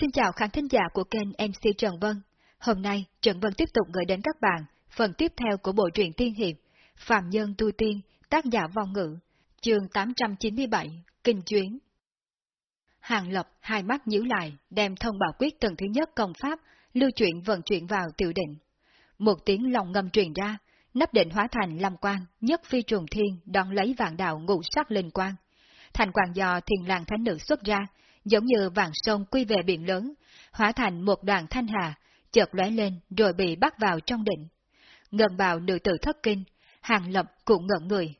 Xin chào khán thính giả của kênh MC Trần Vân. Hôm nay, Trần Vân tiếp tục gửi đến các bạn phần tiếp theo của bộ truyện tiên hiệp Phạm Nhân Tu Tiên, tác giả vong ngữ, chương 897, Kinh Chuyến. Hàng Lập hai mắt nhíu lại, đem thông bảo quyết tầng thứ nhất công pháp, lưu chuyển vận chuyển vào tiểu định. Một tiếng lòng ngâm truyền ra, nắp định hóa thành lâm quan, nhất phi trùng thiên đón lấy vạn đạo ngũ sắc linh quang. Thành quan do thiền làng thánh nữ xuất ra, giống như vàng sông quy về biển lớn, hóa thành một đoàn thanh hà, chợt lóe lên rồi bị bắt vào trong định. Ngân bào nữ tử thất kinh, hàng lập cũng ngẩn người.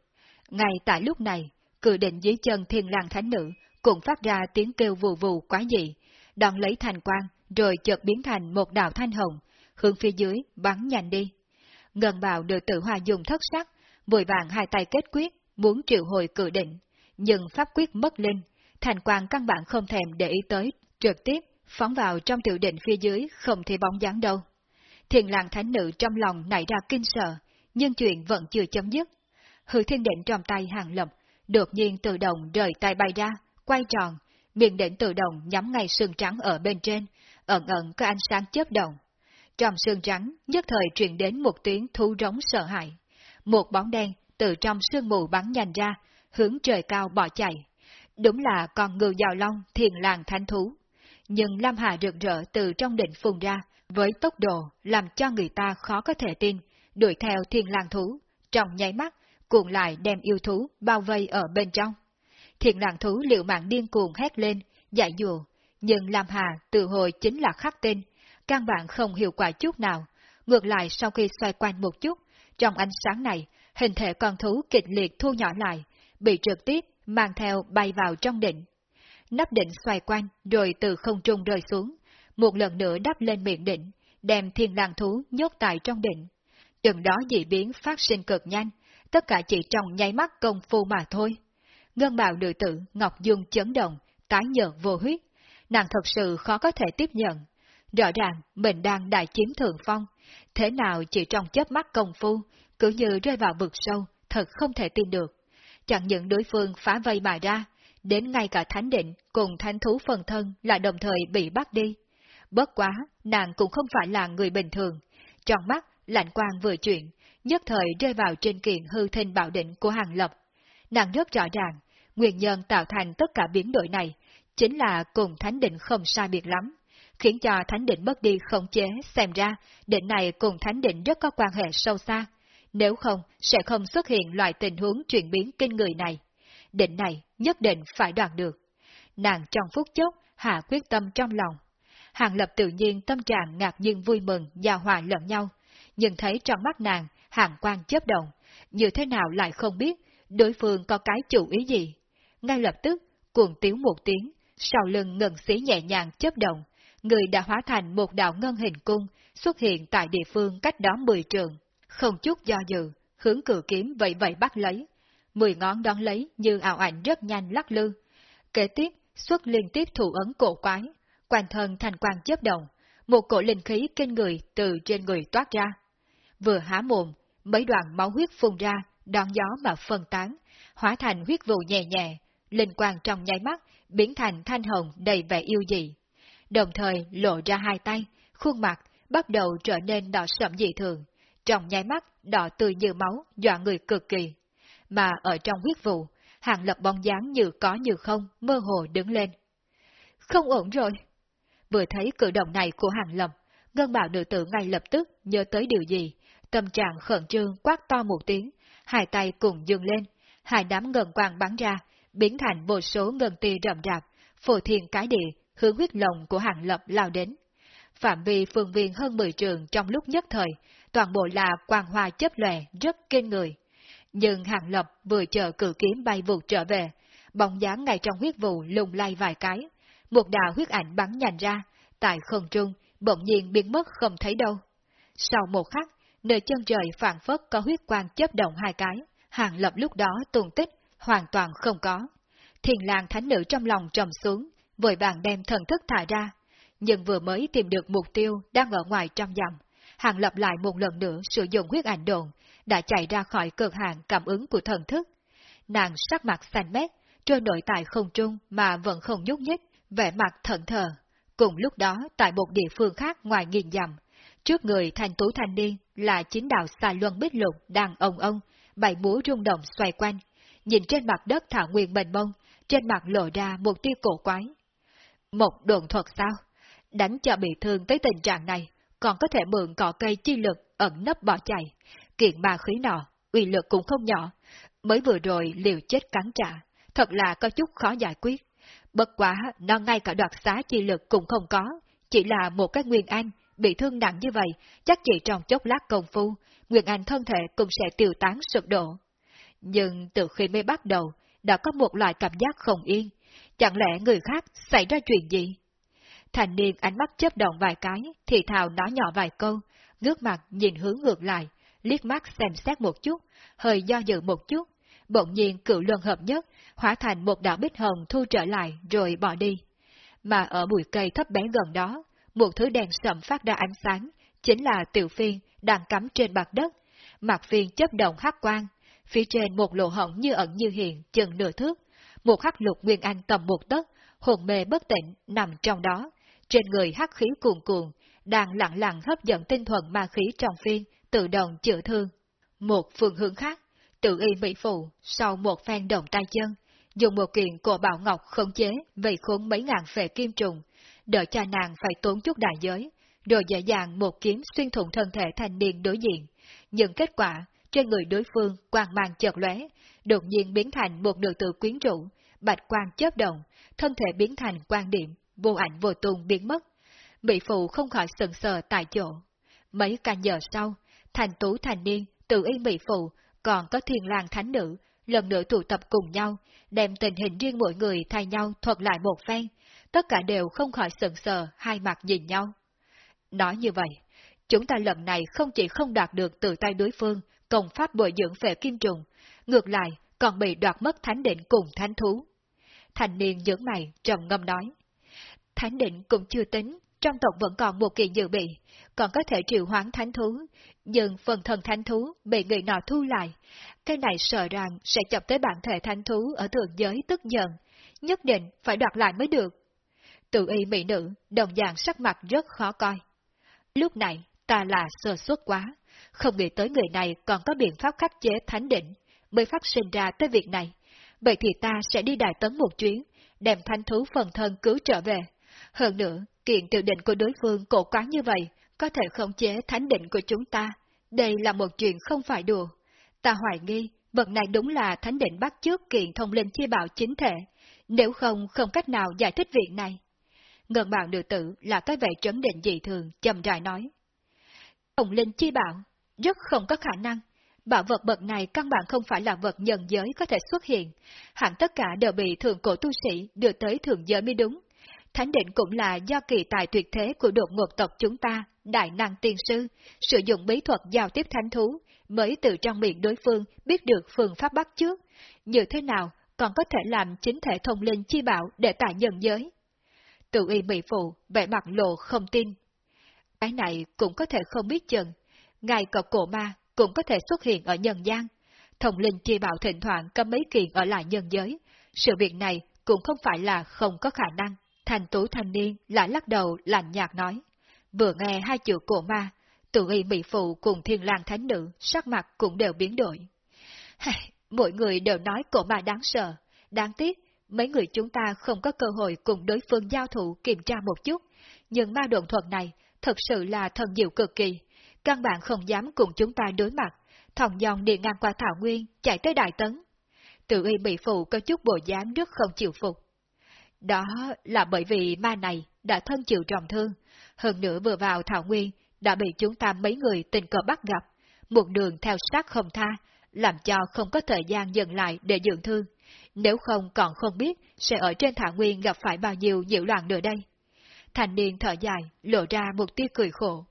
Ngay tại lúc này, cự định dưới chân thiên lang thánh nữ cũng phát ra tiếng kêu vù vù quá dị, đón lấy thành quang rồi chợt biến thành một đạo thanh hồng, hướng phía dưới bắn nhanh đi. Ngân bào nữ tử hòa dùng thất sắc, vội vàng hai tay kết quyết, muốn triệu hồi cự định, nhưng pháp quyết mất linh, thành quang căn bản không thèm để ý tới, trực tiếp phóng vào trong tiểu định phía dưới không thấy bóng dáng đâu. Thiền làng thánh nữ trong lòng nảy ra kinh sợ, nhưng chuyện vẫn chưa chấm dứt. Hư thiên định trong tay hàng lập, đột nhiên tự động rời tay bay ra, quay tròn, miệng định tự động nhắm ngay sương trắng ở bên trên, ẩn ẩn có ánh sáng chớp động. Trong sương trắng, nhất thời truyền đến một tiếng thú rống sợ hãi. Một bóng đen từ trong sương mù bắn nhanh ra, hướng trời cao bỏ chạy. Đúng là con ngư giàu long thiền làng thánh thú. Nhưng Lam Hà rực rỡ từ trong đỉnh phun ra, với tốc độ làm cho người ta khó có thể tin, đuổi theo thiên lang thú, trong nháy mắt, cuộn lại đem yêu thú bao vây ở bên trong. Thiên lang thú liệu mạng điên cuồng hét lên, giải dùa, nhưng Lam Hà từ hồi chính là khắc tên, căn bản không hiệu quả chút nào. Ngược lại sau khi xoay quanh một chút, trong ánh sáng này, hình thể con thú kịch liệt thu nhỏ lại, bị trực tiếp mang theo bay vào trong đỉnh, Nắp đỉnh xoay quanh rồi từ không trung rơi xuống, một lần nữa đắp lên miệng đỉnh, đem thiên lang thú nhốt tại trong đỉnh. Chừng đó dị biến phát sinh cực nhanh, tất cả chỉ trong nháy mắt công phu mà thôi. Ngân bào nữ tử Ngọc Dung chấn động, tái nhợt vô huyết. Nàng thật sự khó có thể tiếp nhận. Rõ ràng mình đang đại chiếm thượng phong, thế nào chỉ trong chớp mắt công phu, cứ như rơi vào vực sâu, thật không thể tin được. Chẳng những đối phương phá vây mà ra, đến ngay cả thánh định cùng thánh thú phần thân là đồng thời bị bắt đi. Bất quá, nàng cũng không phải là người bình thường. Trong mắt, lạnh quang vừa chuyện, nhất thời rơi vào trên kiện hư thinh bảo định của hàng lập. Nàng rất rõ ràng, nguyên nhân tạo thành tất cả biến đổi này, chính là cùng thánh định không sai biệt lắm, khiến cho thánh định mất đi khống chế, xem ra, định này cùng thánh định rất có quan hệ sâu xa. Nếu không, sẽ không xuất hiện loại tình huống chuyển biến kinh người này. Định này nhất định phải đoạt được. Nàng trong phút chốc, hạ quyết tâm trong lòng. Hàng lập tự nhiên tâm trạng ngạc nhiên vui mừng, và hòa lẫn nhau, nhưng thấy trong mắt nàng, hàng quan chớp động, như thế nào lại không biết, đối phương có cái chủ ý gì. Ngay lập tức, cuồng tiếu một tiếng, sau lưng ngân xí nhẹ nhàng chớp động, người đã hóa thành một đạo ngân hình cung, xuất hiện tại địa phương cách đó mười trường. Không chút do dự, hướng cử kiếm vậy vậy bắt lấy. Mười ngón đón lấy như ảo ảnh rất nhanh lắc lư. Kế tiếp, xuất liên tiếp thủ ấn cổ quái, quan thân thành quang chớp động, một cổ linh khí kinh người từ trên người toát ra. Vừa há mồm, mấy đoạn máu huyết phun ra, đón gió mà phân tán, hóa thành huyết vụ nhẹ nhẹ, linh quang trong nháy mắt, biến thành thanh hồng đầy vẻ yêu dị. Đồng thời lộ ra hai tay, khuôn mặt bắt đầu trở nên đỏ sậm dị thường, trong nháy mắt đỏ tươi như máu, dọa người cực kỳ. Mà ở trong huyết vụ, hàng lập bóng dáng như có như không, mơ hồ đứng lên. Không ổn rồi. Vừa thấy cử động này của hàng lập, ngân bảo nữ tử ngay lập tức nhớ tới điều gì, tâm trạng khẩn trương quát to một tiếng, hai tay cùng dừng lên, hai đám ngân quang bắn ra, biến thành vô số ngân ti rậm rạp, phổ thiền cái địa, hướng huyết lồng của hàng lập lao đến. Phạm vi phương viên hơn 10 trường trong lúc nhất thời, toàn bộ là quang hoa chấp lòe rất kinh người. Nhưng hàng lập vừa chờ cử kiếm bay vụt trở về, bóng dáng ngay trong huyết vụ lùng lay vài cái, một đạo huyết ảnh bắn nhành ra, tại không trung, bỗng nhiên biến mất không thấy đâu. Sau một khắc, nơi chân trời phản phất có huyết quang chấp động hai cái, hàng lập lúc đó tuôn tích, hoàn toàn không có. Thiền làng thánh nữ trong lòng trầm xuống, vội vàng đem thần thức thả ra, nhưng vừa mới tìm được mục tiêu đang ở ngoài trăm dặm, hàng lập lại một lần nữa sử dụng huyết ảnh đồn, đã chạy ra khỏi cực hạn cảm ứng của thần thức. Nàng sắc mặt xanh mét, trôi nổi tại không trung mà vẫn không nhúc nhích, vẻ mặt thận thờ. Cùng lúc đó, tại một địa phương khác ngoài nghìn dặm, trước người thành tú thanh niên là chính đạo xà luân bích lục đang ông ông, bảy múa rung động xoay quanh, nhìn trên mặt đất thảo nguyên bền bông, trên mặt lộ ra một tia cổ quái. Một đồn thuật sao? Đánh cho bị thương tới tình trạng này, còn có thể mượn cỏ cây chi lực ẩn nấp bỏ chạy. Kiện ma khí nọ, uy lực cũng không nhỏ. Mới vừa rồi liều chết cắn trả, thật là có chút khó giải quyết. Bất quá, nó ngay cả đoạt xá chi lực cũng không có, chỉ là một cái nguyên anh, bị thương nặng như vậy, chắc chỉ trong chốc lát công phu, nguyên anh thân thể cũng sẽ tiêu tán sụp đổ. Nhưng từ khi mới bắt đầu, đã có một loại cảm giác không yên, chẳng lẽ người khác xảy ra chuyện gì? Thành niên ánh mắt chớp động vài cái, thì thào nói nhỏ vài câu, ngước mặt nhìn hướng ngược lại, liếc mắt xem xét một chút, hơi do dự một chút, bỗng nhiên cựu luân hợp nhất, hóa thành một đạo bích hồng thu trở lại rồi bỏ đi. Mà ở bụi cây thấp bé gần đó, một thứ đèn sầm phát ra ánh sáng, chính là tiểu phiên đang cắm trên mặt đất. Mặt phiên chấp động hắc quang, phía trên một lỗ hổng như ẩn như hiện, chừng nửa thước. Một hắc lục nguyên anh tầm một tấc, hồn mê bất tỉnh nằm trong đó. Trên người hắc khí cuồn cuộn, đang lặng lặng hấp dẫn tinh thuần ma khí trong phiên, tự động chữa thương. Một phương hướng khác, tự y mỹ phụ, sau một phen động tay chân, dùng một kiện cổ bảo ngọc khống chế vây khốn mấy ngàn phệ kim trùng, đợi cha nàng phải tốn chút đại giới, rồi dễ dàng một kiếm xuyên thủng thân thể thanh niên đối diện. Nhưng kết quả, trên người đối phương quang mang chợt lóe, đột nhiên biến thành một nữ tử quyến rũ, bạch quang chớp động, thân thể biến thành quan điểm, vô ảnh vô tung biến mất. Mỹ phụ không khỏi sừng sờ tại chỗ. Mấy canh giờ sau, thành tú thành niên, tự y mỹ phụ, còn có thiền làng thánh nữ, lần nữa tụ tập cùng nhau, đem tình hình riêng mỗi người thay nhau thuật lại một phen, tất cả đều không khỏi sừng sờ, hai mặt nhìn nhau. Nói như vậy, chúng ta lần này không chỉ không đạt được từ tay đối phương công pháp bồi dưỡng về kim trùng, ngược lại còn bị đoạt mất thánh định cùng thánh thú. Thành niên dưỡng mày, trầm ngâm nói. Thánh định cũng chưa tính, trong tộc vẫn còn một kiện dự bị, còn có thể triệu hoán thánh thú, nhưng phần thân thánh thú bị người nọ thu lại. Cái này sợ rằng sẽ chọc tới bản thể thánh thú ở thượng giới tức giận, nhất định phải đoạt lại mới được. Tự y mỹ nữ, đồng dạng sắc mặt rất khó coi. Lúc này, ta là sơ suất quá, không nghĩ tới người này còn có biện pháp khắc chế thánh định, mới phát sinh ra tới việc này. Vậy thì ta sẽ đi đại tấn một chuyến, đem thanh thú phần thân cứu trở về. Hơn nữa, kiện tiểu định của đối phương cổ quá như vậy, có thể khống chế thánh định của chúng ta. Đây là một chuyện không phải đùa. Ta hoài nghi, vật này đúng là thánh định bắt trước kiện thông linh chi bảo chính thể, nếu không không cách nào giải thích việc này. Ngân bào nữ tử là cái vẻ trấn định dị thường, chậm rãi nói. Thông linh chi bảo, rất không có khả năng. Bảo vật bậc này căn bản không phải là vật nhân giới có thể xuất hiện, hẳn tất cả đều bị thượng cổ tu sĩ đưa tới thượng giới mới đúng. Thánh định cũng là do kỳ tài tuyệt thế của đột ngột tộc chúng ta, đại năng tiên sư, sử dụng bí thuật giao tiếp thánh thú, mới từ trong miệng đối phương biết được phương pháp bắt trước. Như thế nào còn có thể làm chính thể thông linh chi bảo để tại nhân giới? Tự y mỹ phụ, vẻ mặt lộ không tin. Cái này cũng có thể không biết chừng, Ngài cọc cổ ma cũng có thể xuất hiện ở nhân gian. Thông linh chi bảo thỉnh thoảng có mấy kiện ở lại nhân giới, sự việc này cũng không phải là không có khả năng. Thành tú thanh niên lại lắc đầu lạnh nhạt nói. Vừa nghe hai chữ cổ ma, tự y mỹ phụ cùng thiên lang thánh nữ, sắc mặt cũng đều biến đổi. Mỗi người đều nói cổ ma đáng sợ, đáng tiếc, mấy người chúng ta không có cơ hội cùng đối phương giao thủ kiểm tra một chút, nhưng ma đồn thuật này thật sự là thần diệu cực kỳ, căn bản không dám cùng chúng ta đối mặt, thòng dòng đi ngang qua Thảo Nguyên, chạy tới Đại Tấn. Tự y bị phụ có chút bộ dáng rất không chịu phục. Đó là bởi vì ma này đã thân chịu trọng thương, hơn nữa vừa vào Thảo Nguyên đã bị chúng ta mấy người tình cờ bắt gặp, một đường theo sát không tha, làm cho không có thời gian dừng lại để dưỡng thương. Nếu không còn không biết sẽ ở trên Thảo Nguyên gặp phải bao nhiêu nhiễu loạn nữa đây. Thành niên thở dài, lộ ra một tia cười khổ.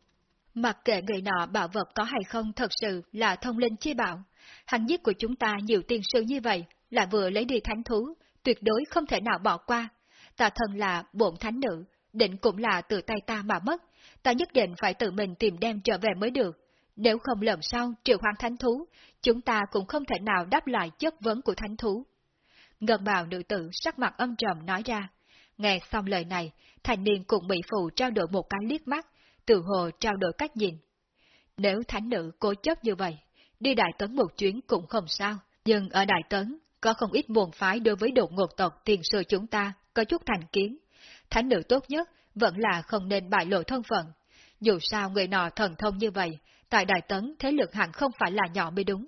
Mặc kệ người nọ bảo vật có hay không thật sự là thông linh chi bảo, hành giết của chúng ta nhiều tiên sư như vậy là vừa lấy đi thánh thú, tuyệt đối không thể nào bỏ qua. Ta thân là bổn thánh nữ, định cũng là từ tay ta mà mất, ta nhất định phải tự mình tìm đem trở về mới được. Nếu không lần sau triệu hoang thánh thú, chúng ta cũng không thể nào đáp lại chất vấn của thánh thú. Ngân bào nữ tử sắc mặt âm trầm nói ra, Nghe xong lời này, thành niên cùng bị Phụ trao đổi một cái liếc mắt, tự hồ trao đổi cách nhìn. Nếu thánh nữ cố chấp như vậy, đi Đại Tấn một chuyến cũng không sao, nhưng ở Đại Tấn có không ít buồn phái đối với đột ngột tộc tiền sư chúng ta có chút thành kiến. Thánh nữ tốt nhất vẫn là không nên bại lộ thân phận. Dù sao người nọ thần thông như vậy, tại Đại Tấn thế lực hẳn không phải là nhỏ mới đúng.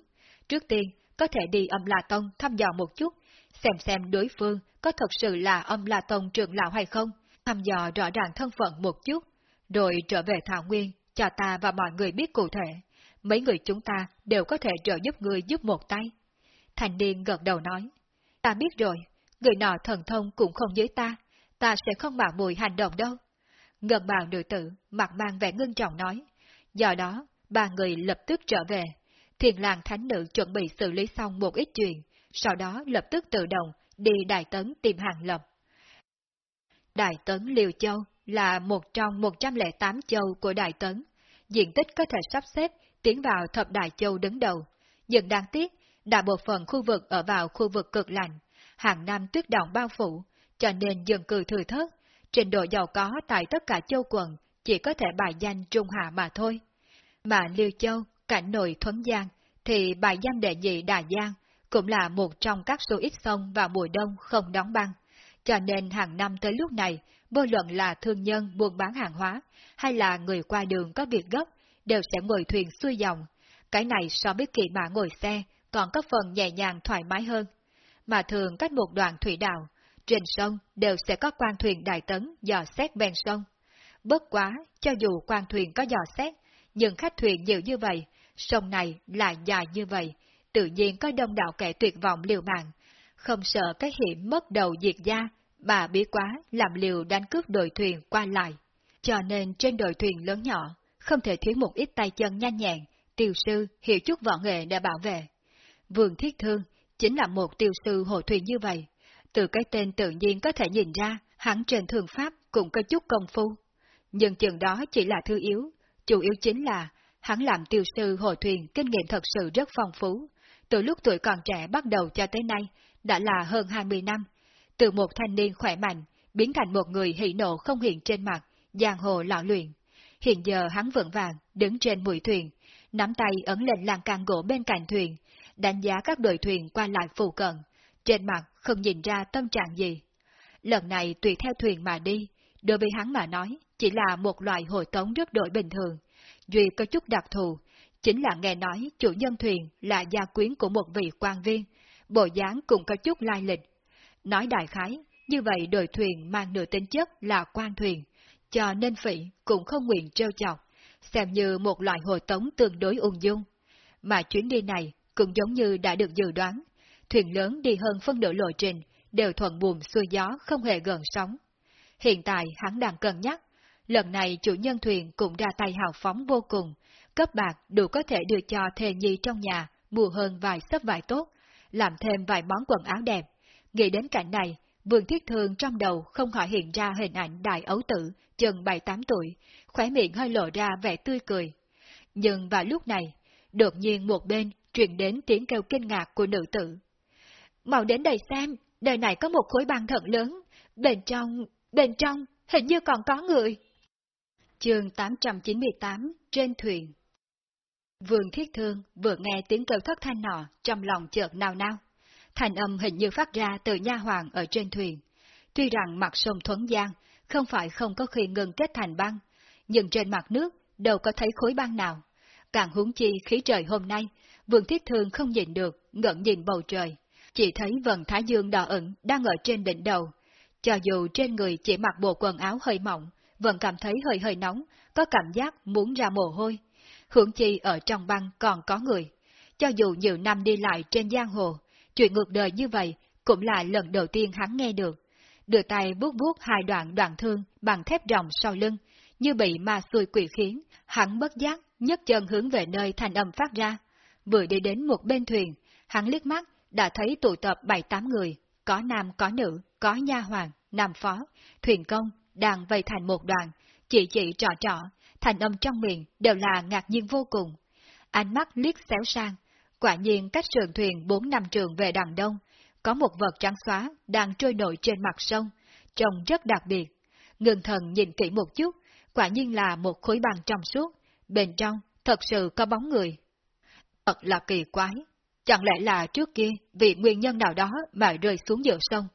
Trước tiên, có thể đi âm La Tông thăm dò một chút, xem xem đối phương có thật sự là âm La Tông trưởng lão hay không, thăm dò rõ ràng thân phận một chút, rồi trở về Thảo Nguyên, cho ta và mọi người biết cụ thể. Mấy người chúng ta đều có thể trợ giúp người giúp một tay. Thành niên gật đầu nói, ta biết rồi, người nọ thần thông cũng không dưới ta, ta sẽ không mạo mùi hành động đâu. Ngân bào nữ tử, mặt mang vẻ ngưng trọng nói, do đó, ba người lập tức trở về. Thiền làng thánh nữ chuẩn bị xử lý xong một ít chuyện, sau đó lập tức tự động đi Đại Tấn tìm hàng lập. Đại Tấn Liều Châu là một trong 108 châu của Đại Tấn, diện tích có thể sắp xếp tiến vào thập Đại Châu đứng đầu. Nhưng đáng tiếc, đại bộ phận khu vực ở vào khu vực cực lạnh, hàng năm tuyết động bao phủ, cho nên dân cư thừa thớt, trình độ giàu có tại tất cả châu quận chỉ có thể bài danh trung hạ mà thôi. Mà Liêu Châu, cảnh nội Thuấn Giang, thì bài danh đệ nhị Đà Giang cũng là một trong các số ít sông vào mùa đông không đóng băng. Cho nên hàng năm tới lúc này, vô luận là thương nhân buôn bán hàng hóa, hay là người qua đường có việc gấp, đều sẽ ngồi thuyền xuôi dòng. Cái này so với kỳ mã ngồi xe, còn có phần nhẹ nhàng thoải mái hơn. Mà thường cách một đoạn thủy đạo, trên sông đều sẽ có quan thuyền đại tấn dò xét ven sông. Bất quá, cho dù quan thuyền có dò xét, nhưng khách thuyền nhiều như vậy, sông này lại dài như vậy, tự nhiên có đông đảo kẻ tuyệt vọng liều mạng, không sợ cái hiểm mất đầu diệt gia, mà bí quá làm liều đánh cướp đội thuyền qua lại. Cho nên trên đội thuyền lớn nhỏ, không thể thiếu một ít tay chân nhanh nhẹn, tiêu sư hiểu chút võ nghệ để bảo vệ. Vương Thiết Thương chính là một tiêu sư hộ thuyền như vậy. Từ cái tên tự nhiên có thể nhìn ra, hắn trên thường pháp cũng có chút công phu. Nhưng chừng đó chỉ là thứ yếu, chủ yếu chính là hắn làm tiêu sư hộ thuyền kinh nghiệm thật sự rất phong phú. Từ lúc tuổi còn trẻ bắt đầu cho tới nay, đã là hơn 20 năm. Từ một thanh niên khỏe mạnh, biến thành một người hỷ nộ không hiện trên mặt, giang hồ lão luyện. Hiện giờ hắn vững vàng, đứng trên mũi thuyền, nắm tay ấn lên lan can gỗ bên cạnh thuyền, đánh giá các đội thuyền qua lại phù cận, trên mặt không nhìn ra tâm trạng gì. Lần này tùy theo thuyền mà đi, đối với hắn mà nói, chỉ là một loại hồi tống rất đổi bình thường. Duy có chút đặc thù, chính là nghe nói chủ nhân thuyền là gia quyến của một vị quan viên, bộ dáng cũng có chút lai lịch. Nói đại khái, như vậy đội thuyền mang nửa tính chất là quan thuyền, cho nên phỉ cũng không nguyện trêu chọc, xem như một loại hồi tống tương đối ung dung. Mà chuyến đi này cũng giống như đã được dự đoán, thuyền lớn đi hơn phân nửa lộ trình, đều thuận buồm xuôi gió không hề gần sóng. Hiện tại hắn đang cân nhắc, lần này chủ nhân thuyền cũng ra tay hào phóng vô cùng, cấp bạc đủ có thể đưa cho thề nhi trong nhà mua hơn vài sấp vải tốt, làm thêm vài món quần áo đẹp. Nghĩ đến cảnh này, Vương Thiết Thương trong đầu không khỏi hiện ra hình ảnh đại ấu tử, chừng 7-8 tuổi, khóe miệng hơi lộ ra vẻ tươi cười. Nhưng vào lúc này, đột nhiên một bên truyền đến tiếng kêu kinh ngạc của nữ tử. Mau đến đây xem, đời này có một khối băng thật lớn, bên trong, bên trong, hình như còn có người. Chương 898 Trên thuyền Vương Thiết Thương vừa nghe tiếng kêu thất thanh nọ, trong lòng chợt nao nao. Thành âm hình như phát ra từ nha hoàng ở trên thuyền. Tuy rằng mặt sông Thuấn Giang không phải không có khi ngừng kết thành băng, nhưng trên mặt nước đâu có thấy khối băng nào. Càng huống chi khí trời hôm nay, Vương Thiết Thương không nhìn được, ngẩn nhìn bầu trời. Chỉ thấy vần thái dương đỏ ẩn đang ở trên đỉnh đầu. Cho dù trên người chỉ mặc bộ quần áo hơi mỏng, vẫn cảm thấy hơi hơi nóng, có cảm giác muốn ra mồ hôi. Hưởng chi ở trong băng còn có người. Cho dù nhiều năm đi lại trên giang hồ, chuyện ngược đời như vậy cũng là lần đầu tiên hắn nghe được. Đưa tay vuốt vuốt hai đoạn đoạn thương bằng thép ròng sau lưng, như bị ma xui quỷ khiến, hắn bất giác, nhấc chân hướng về nơi thành âm phát ra. Vừa đi đến một bên thuyền, hắn liếc mắt, đã thấy tụ tập bảy tám người, có nam có nữ, có nha hoàng, nam phó, thuyền công, đang vây thành một đoàn, chỉ chỉ trọ trọ, thành âm trong miệng đều là ngạc nhiên vô cùng. Ánh mắt liếc xéo sang, quả nhiên cách sườn thuyền bốn năm trường về đằng đông, có một vật trắng xóa đang trôi nổi trên mặt sông, trông rất đặc biệt. Ngưng thần nhìn kỹ một chút, quả nhiên là một khối băng trong suốt, bên trong thật sự có bóng người. Thật là kỳ quái, chẳng lẽ là trước kia vì nguyên nhân nào đó mà rơi xuống giữa sông,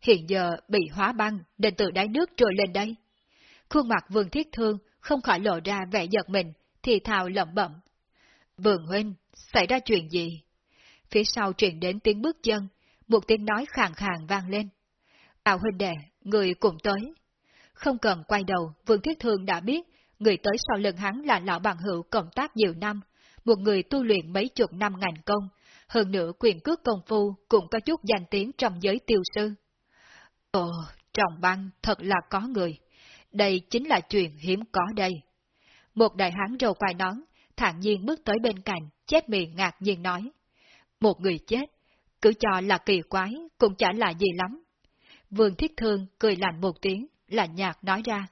hiện giờ bị hóa băng nên từ đáy nước trôi lên đây. Khuôn mặt Vương Thiết Thương không khỏi lộ ra vẻ giật mình, thì thào lẩm bẩm. Vương Huynh, xảy ra chuyện gì? Phía sau truyền đến tiếng bước chân, một tiếng nói khàn khàn vang lên. Tào huynh đệ, người cùng tới. Không cần quay đầu, Vương Thiết Thương đã biết, người tới sau lưng hắn là lão bằng hữu cộng tác nhiều năm, một người tu luyện mấy chục năm ngành công, hơn nữa quyền cước công phu cũng có chút danh tiếng trong giới tiêu sư. Ồ, trọng băng thật là có người. Đây chính là chuyện hiếm có đây. Một đại hán râu quai nón, thản nhiên bước tới bên cạnh, chép miệng ngạc nhiên nói. Một người chết, cứ cho là kỳ quái, cũng chả là gì lắm. Vương Thiết Thương cười lạnh một tiếng, lạnh nhạt nói ra.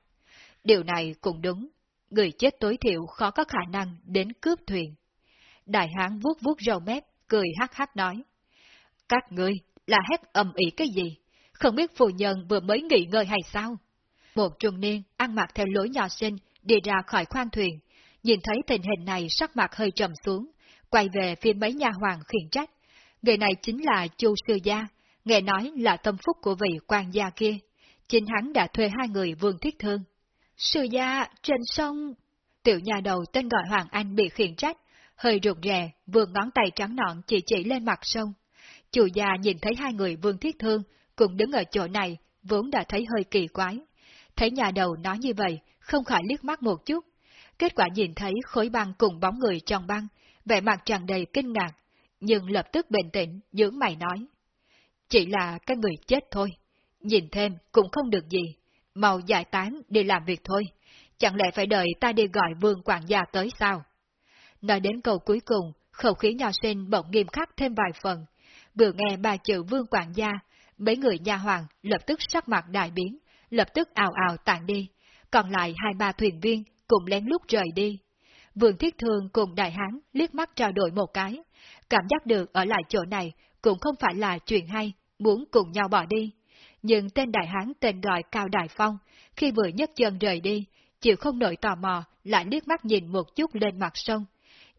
Điều này cũng đúng, người chết tối thiểu khó có khả năng đến cướp thuyền. Đại hán vuốt vuốt râu mép, cười hắc hắc nói. Các ngươi là hét ầm ĩ cái gì? Không biết phụ nhân vừa mới nghỉ ngơi hay sao? Một trung niên ăn mặc theo lối nhỏ sinh đi ra khỏi khoang thuyền, nhìn thấy tình hình này sắc mặt hơi trầm xuống, quay về phía mấy nhà hoàng khiển trách. Người này chính là Chu Sư Gia, nghe nói là tâm phúc của vị quan gia kia. Chính hắn đã thuê hai người vương thiết thương. Sư Gia, trên sông... Tiểu nhà đầu tên gọi Hoàng Anh bị khiển trách, hơi rụt rè, vươn ngón tay trắng nọn chỉ chỉ lên mặt sông. Chủ gia nhìn thấy hai người vương thiết thương cùng đứng ở chỗ này, vốn đã thấy hơi kỳ quái. Thấy nhà đầu nói như vậy, không khỏi liếc mắt một chút. Kết quả nhìn thấy khối băng cùng bóng người trong băng, vẻ mặt tràn đầy kinh ngạc, nhưng lập tức bình tĩnh, dưỡng mày nói. Chỉ là cái người chết thôi, nhìn thêm cũng không được gì, mau giải tán đi làm việc thôi, chẳng lẽ phải đợi ta đi gọi vương quản gia tới sao? Nói đến câu cuối cùng, khẩu khí nhỏ sinh bỗng nghiêm khắc thêm vài phần, vừa nghe ba chữ vương quản gia, mấy người nhà hoàng lập tức sắc mặt đại biến, lập tức ào ào tàn đi, còn lại hai ba thuyền viên cùng lén lút rời đi. Vương Thiết Thương cùng Đại Hán liếc mắt trao đổi một cái, cảm giác được ở lại chỗ này cũng không phải là chuyện hay, muốn cùng nhau bỏ đi. Nhưng tên Đại Hán tên gọi Cao Đại Phong, khi vừa nhấc chân rời đi, chịu không nổi tò mò, lại liếc mắt nhìn một chút lên mặt sông.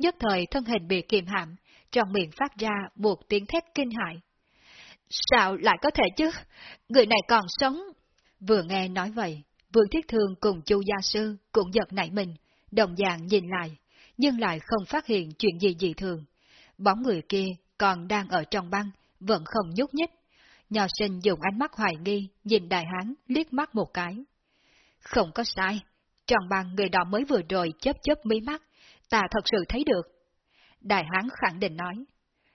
Nhất thời thân hình bị kiềm hãm, trong miệng phát ra một tiếng thét kinh hại. Sao lại có thể chứ? Người này còn sống. Vừa nghe nói vậy, Vương Thiết Thương cùng Chu Gia Sư cũng giật nảy mình, đồng dạng nhìn lại, nhưng lại không phát hiện chuyện gì dị thường. Bóng người kia còn đang ở trong băng, vẫn không nhúc nhích. Nhỏ sinh dùng ánh mắt hoài nghi, nhìn đại hán liếc mắt một cái. Không có sai, trong băng người đó mới vừa rồi chớp chớp mí mắt, ta thật sự thấy được. Đại hán khẳng định nói,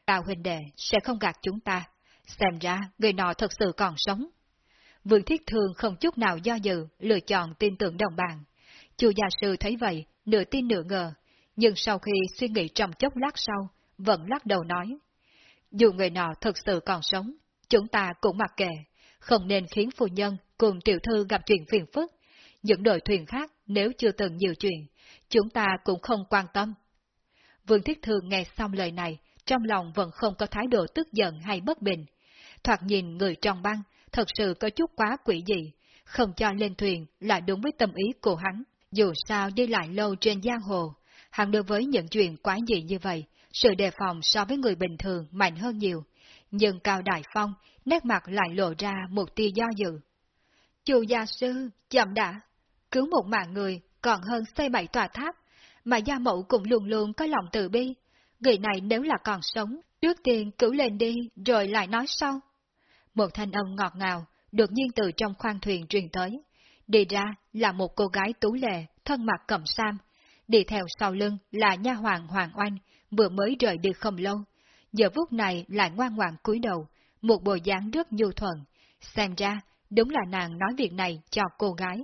tào huynh đệ sẽ không gạt chúng ta, xem ra người nọ thật sự còn sống. Vương Thiết Thương không chút nào do dự, lựa chọn tin tưởng đồng bạn. Chu gia sư thấy vậy, nửa tin nửa ngờ, nhưng sau khi suy nghĩ trong chốc lát sau, vẫn lắc đầu nói. Dù người nọ thật sự còn sống, chúng ta cũng mặc kệ, không nên khiến phu nhân cùng tiểu thư gặp chuyện phiền phức. Những đội thuyền khác nếu chưa từng nhiều chuyện, chúng ta cũng không quan tâm. Vương Thiết Thương nghe xong lời này, trong lòng vẫn không có thái độ tức giận hay bất bình. Thoạt nhìn người trong băng thật sự có chút quá quỷ dị, không cho lên thuyền là đúng với tâm ý của hắn. Dù sao đi lại lâu trên giang hồ, hắn đối với những chuyện quá dị như vậy, sự đề phòng so với người bình thường mạnh hơn nhiều. Nhưng Cao Đại Phong, nét mặt lại lộ ra một tia do dự. Chủ gia sư, chậm đã, cứu một mạng người còn hơn xây bảy tòa tháp, mà gia mẫu cũng luôn luôn có lòng từ bi. Người này nếu là còn sống, trước tiên cứu lên đi rồi lại nói sau. Một thanh âm ngọt ngào, đột nhiên từ trong khoang thuyền truyền tới. Đi ra là một cô gái tú lệ, thân mặt cẩm sam. Đi theo sau lưng là nha hoàng Hoàng Oanh, vừa mới rời đi không lâu. Giờ phút này lại ngoan ngoãn cúi đầu, một bộ dáng rất nhu thuận. Xem ra, đúng là nàng nói việc này cho cô gái.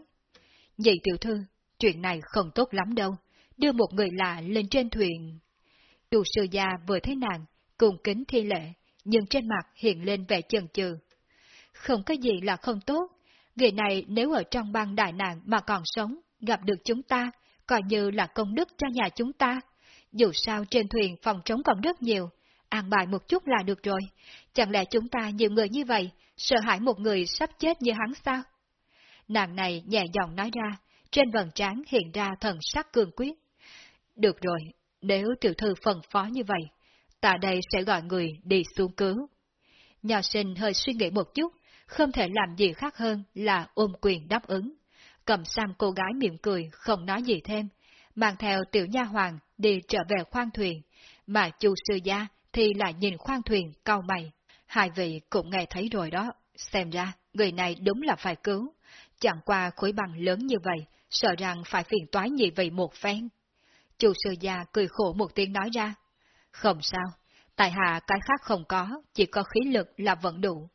Vậy tiểu thư, chuyện này không tốt lắm đâu. Đưa một người lạ lên trên thuyền. Chủ sư gia vừa thấy nàng, cùng kính thi lệ, nhưng trên mặt hiện lên vẻ chần chừ. Không có gì là không tốt, người này nếu ở trong băng đại nạn mà còn sống, gặp được chúng ta, coi như là công đức cho nhà chúng ta. Dù sao trên thuyền phòng trống còn rất nhiều, an bài một chút là được rồi. Chẳng lẽ chúng ta nhiều người như vậy, sợ hãi một người sắp chết như hắn sao? nàng này nhẹ giọng nói ra, trên vần trán hiện ra thần sắc cương quyết. Được rồi, nếu tiểu thư phân phó như vậy, ta đây sẽ gọi người đi xuống cứu. Nhà sinh hơi suy nghĩ một chút, không thể làm gì khác hơn là ôm quyền đáp ứng. Cầm sam cô gái miệng cười, không nói gì thêm, mang theo tiểu nha hoàng đi trở về khoang thuyền, mà chu sư gia thì lại nhìn khoang thuyền cau mày. Hai vị cũng nghe thấy rồi đó, xem ra người này đúng là phải cứu. Chẳng qua khối băng lớn như vậy, sợ rằng phải phiền toái nhị vậy một phen. Chu sư gia cười khổ một tiếng nói ra. Không sao, tại hạ cái khác không có, chỉ có khí lực là vẫn đủ.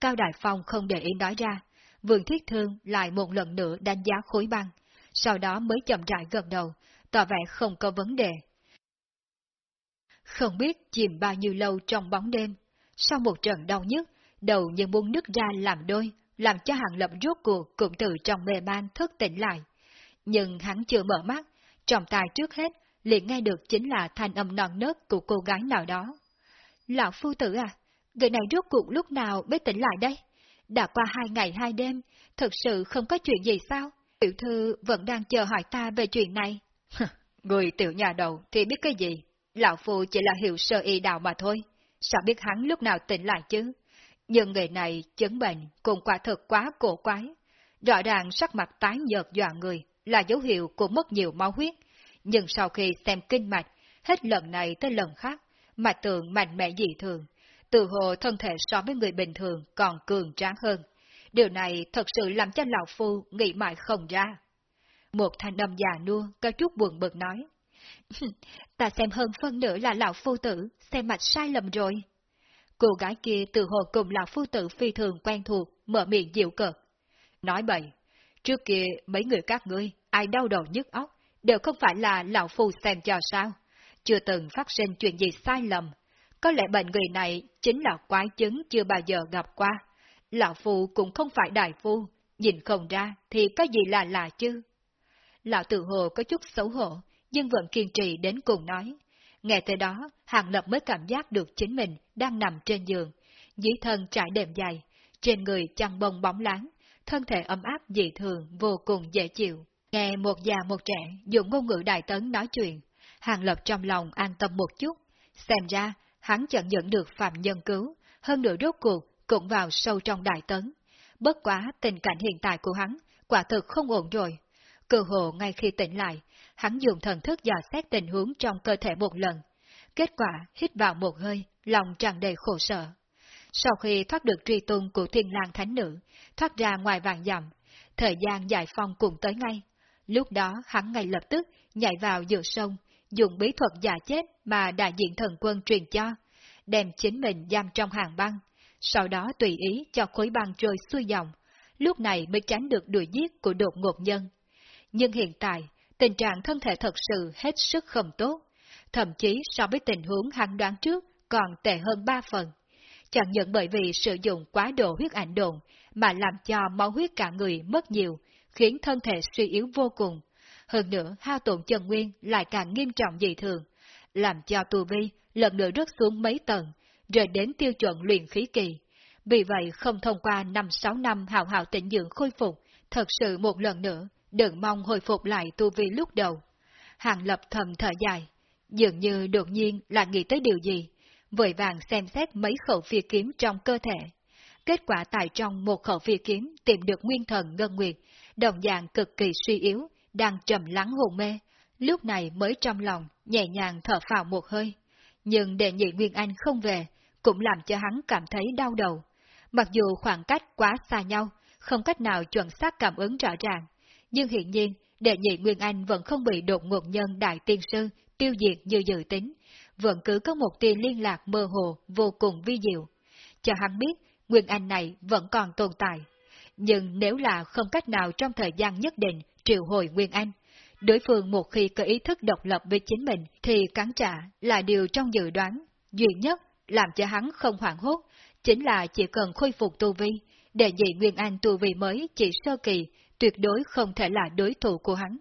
Cao Đại Phong không để ý nói ra, Vương Thiết Thương lại một lần nữa đánh giá khối băng, sau đó mới chậm rãi gật đầu, tỏ vẻ không có vấn đề. Không biết chìm bao nhiêu lâu trong bóng đêm, sau một trận đau nhức, đầu như muốn nứt ra làm đôi, làm cho hàng lập rốt cuộc cũng từ trong mê man thức tỉnh lại. Nhưng hắn chưa mở mắt, trọng tài trước hết, liền nghe được chính là thanh âm non nớt của cô gái nào đó. Lão phu tử à, người này rốt cuộc lúc nào mới tỉnh lại đây? Đã qua hai ngày hai đêm, thật sự không có chuyện gì sao? Tiểu thư vẫn đang chờ hỏi ta về chuyện này. người tiểu nhà đầu thì biết cái gì? Lão phu chỉ là hiểu sơ y đạo mà thôi. Sao biết hắn lúc nào tỉnh lại chứ? Nhưng người này chứng bệnh cũng quả thực quá cổ quái. Rõ ràng sắc mặt tái nhợt dọa người là dấu hiệu của mất nhiều máu huyết. Nhưng sau khi xem kinh mạch, hết lần này tới lần khác, mạch tượng mạnh mẽ dị thường, từ hồ thân thể so với người bình thường còn cường tráng hơn. Điều này thật sự làm cho lão phu nghĩ mãi không ra. Một thanh âm già nua có chút buồn bực nói. Ta xem hơn phân nữa là lão phu tử, xem mạch sai lầm rồi. Cô gái kia từ hồ cùng lão phu tử phi thường quen thuộc, mở miệng dịu cợt. Nói bậy, trước kia mấy người các ngươi, ai đau đầu nhức óc, đều không phải là lão phu xem cho sao. Chưa từng phát sinh chuyện gì sai lầm. Có lẽ bệnh người này chính là quái chứng chưa bao giờ gặp qua. Lão phu cũng không phải đại phu, nhìn không ra thì có gì là lạ chứ. Lão tự hồ có chút xấu hổ, nhưng vẫn kiên trì đến cùng nói. Nghe tới đó, Hàng Lập mới cảm giác được chính mình đang nằm trên giường, dưới thân trải đệm dày trên người chăn bông bóng láng, thân thể ấm áp dị thường vô cùng dễ chịu. Nghe một già một trẻ dùng ngôn ngữ đại tấn nói chuyện, Hàng Lập trong lòng an tâm một chút, xem ra hắn chẳng nhận được phạm nhân cứu, hơn nữa rốt cuộc cũng vào sâu trong đại tấn. Bất quá tình cảnh hiện tại của hắn, quả thực không ổn rồi. Cơ hồ ngay khi tỉnh lại, hắn dùng thần thức dò xét tình huống trong cơ thể một lần. Kết quả hít vào một hơi, lòng tràn đầy khổ sở. Sau khi thoát được truy tung của thiên lang thánh nữ, thoát ra ngoài vàng dặm, thời gian giải phong cùng tới ngay. Lúc đó hắn ngay lập tức nhảy vào giữa sông, dùng bí thuật giả chết mà đại diện thần quân truyền cho, đem chính mình giam trong hàng băng, sau đó tùy ý cho khối băng trôi xuôi dòng, lúc này mới tránh được đuổi giết của đột ngột nhân. Nhưng hiện tại, tình trạng thân thể thật sự hết sức không tốt, thậm chí so với tình huống hắn đoán trước còn tệ hơn ba phần. Chẳng những bởi vì sử dụng quá độ huyết ảnh đồn mà làm cho máu huyết cả người mất nhiều, khiến thân thể suy yếu vô cùng. Hơn nữa, hao tổn chân nguyên lại càng nghiêm trọng dị thường, làm cho tu vi lần nữa rớt xuống mấy tầng, rồi đến tiêu chuẩn luyện khí kỳ. Vì vậy không thông qua 5-6 năm hào hào tịnh dưỡng khôi phục, thật sự một lần nữa, đừng mong hồi phục lại tu vi lúc đầu. Hàng lập thầm thở dài, dường như đột nhiên là nghĩ tới điều gì, vội vàng xem xét mấy khẩu phi kiếm trong cơ thể. Kết quả tại trong một khẩu phi kiếm tìm được nguyên thần ngân nguyệt, đồng dạng cực kỳ suy yếu, đang trầm lắng hồn mê, lúc này mới trong lòng nhẹ nhàng thở phào một hơi. Nhưng đệ nhị Nguyên Anh không về, cũng làm cho hắn cảm thấy đau đầu. Mặc dù khoảng cách quá xa nhau, không cách nào chuẩn xác cảm ứng rõ ràng, nhưng hiện nhiên đệ nhị Nguyên Anh vẫn không bị đột ngột nhân đại tiên sư tiêu diệt như dự tính, vẫn cứ có một tia liên lạc mơ hồ vô cùng vi diệu. Cho hắn biết, Nguyên Anh này vẫn còn tồn tại. Nhưng nếu là không cách nào trong thời gian nhất định triệu hồi Nguyên Anh, đối phương một khi có ý thức độc lập với chính mình thì cắn trả là điều trong dự đoán. Duy nhất làm cho hắn không hoảng hốt, chính là chỉ cần khôi phục tu vi, để dị Nguyên Anh tu vi mới chỉ sơ kỳ, tuyệt đối không thể là đối thủ của hắn.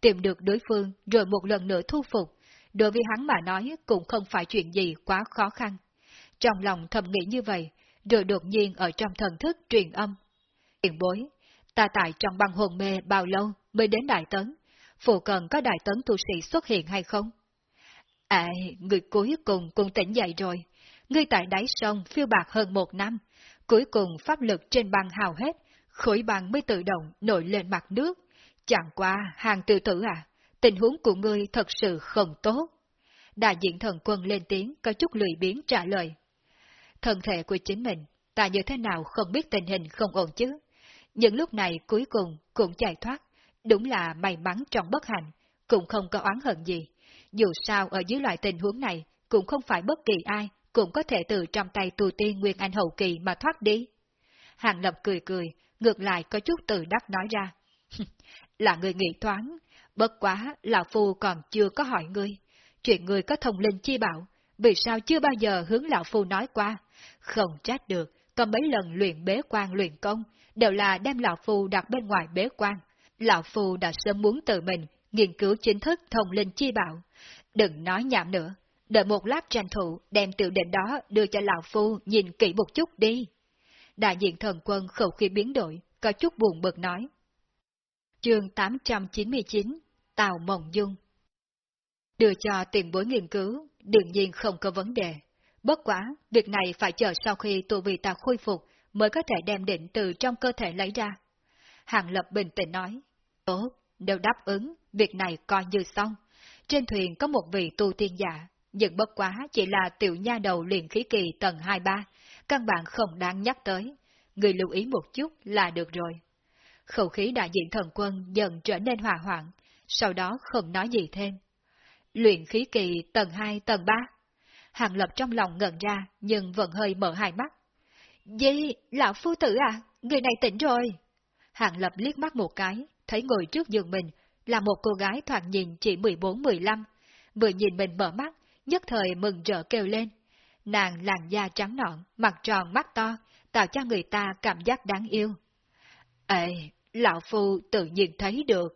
Tìm được đối phương rồi một lần nữa thu phục, đối với hắn mà nói cũng không phải chuyện gì quá khó khăn. Trong lòng thầm nghĩ như vậy, rồi đột nhiên ở trong thần thức truyền âm. Tiền bối, ta tại trong băng hồn mê bao lâu mới đến Đại Tấn? Phụ cần có Đại Tấn tu sĩ xuất hiện hay không? À, người cuối cùng cũng tỉnh dậy rồi. Ngươi tại đáy sông phiêu bạc hơn một năm. Cuối cùng pháp lực trên băng hào hết, khối băng mới tự động nổi lên mặt nước. Chẳng qua, hàng tự tử à, tình huống của ngươi thật sự không tốt. Đại diện thần quân lên tiếng có chút lười biến trả lời. Thân thể của chính mình, ta như thế nào không biết tình hình không ổn chứ. Những lúc này cuối cùng cũng chạy thoát, đúng là may mắn trong bất hạnh, cũng không có oán hận gì. Dù sao ở dưới loại tình huống này, cũng không phải bất kỳ ai cũng có thể từ trong tay tu tiên Nguyên Anh Hậu Kỳ mà thoát đi. Hàng Lập cười cười, ngược lại có chút từ đắc nói ra. là người nghĩ thoáng, bất quá Lão Phu còn chưa có hỏi ngươi. Chuyện ngươi có thông linh chi bảo, vì sao chưa bao giờ hướng Lão Phu nói qua? Không trách được, có mấy lần luyện bế quan luyện công, đều là đem Lão Phu đặt bên ngoài bế quan. Lão Phu đã sớm muốn tự mình nghiên cứu chính thức thông linh chi bảo. Đừng nói nhảm nữa, đợi một lát tranh thủ đem tiểu định đó đưa cho Lão Phu nhìn kỹ một chút đi. Đại diện thần quân khẩu khí biến đổi, có chút buồn bực nói. Chương 899 Tào Mộng Dung Đưa cho tiền bối nghiên cứu, đương nhiên không có vấn đề. Bất quá, việc này phải chờ sau khi tu vi ta khôi phục mới có thể đem định từ trong cơ thể lấy ra. Hàng Lập bình tĩnh nói, tốt, đều đáp ứng, việc này coi như xong. Trên thuyền có một vị tu tiên giả, nhưng bất quá chỉ là tiểu nha đầu luyện khí kỳ tầng 2-3, căn bản không đáng nhắc tới. Người lưu ý một chút là được rồi. Khẩu khí đại diện thần quân dần trở nên hòa hoạn, sau đó không nói gì thêm. Luyện khí kỳ tầng 2 tầng 3. Hàng lập trong lòng ngẩn ra, nhưng vẫn hơi mở hai mắt. Gì, lão phu tử à, người này tỉnh rồi. Hàng lập liếc mắt một cái, thấy ngồi trước giường mình, là một cô gái thoạt nhìn chỉ 14-15. Vừa nhìn mình mở mắt, nhất thời mừng rỡ kêu lên. Nàng làn da trắng nõn, mặt tròn mắt to, tạo cho người ta cảm giác đáng yêu. Ê, lão phu tự nhiên thấy được.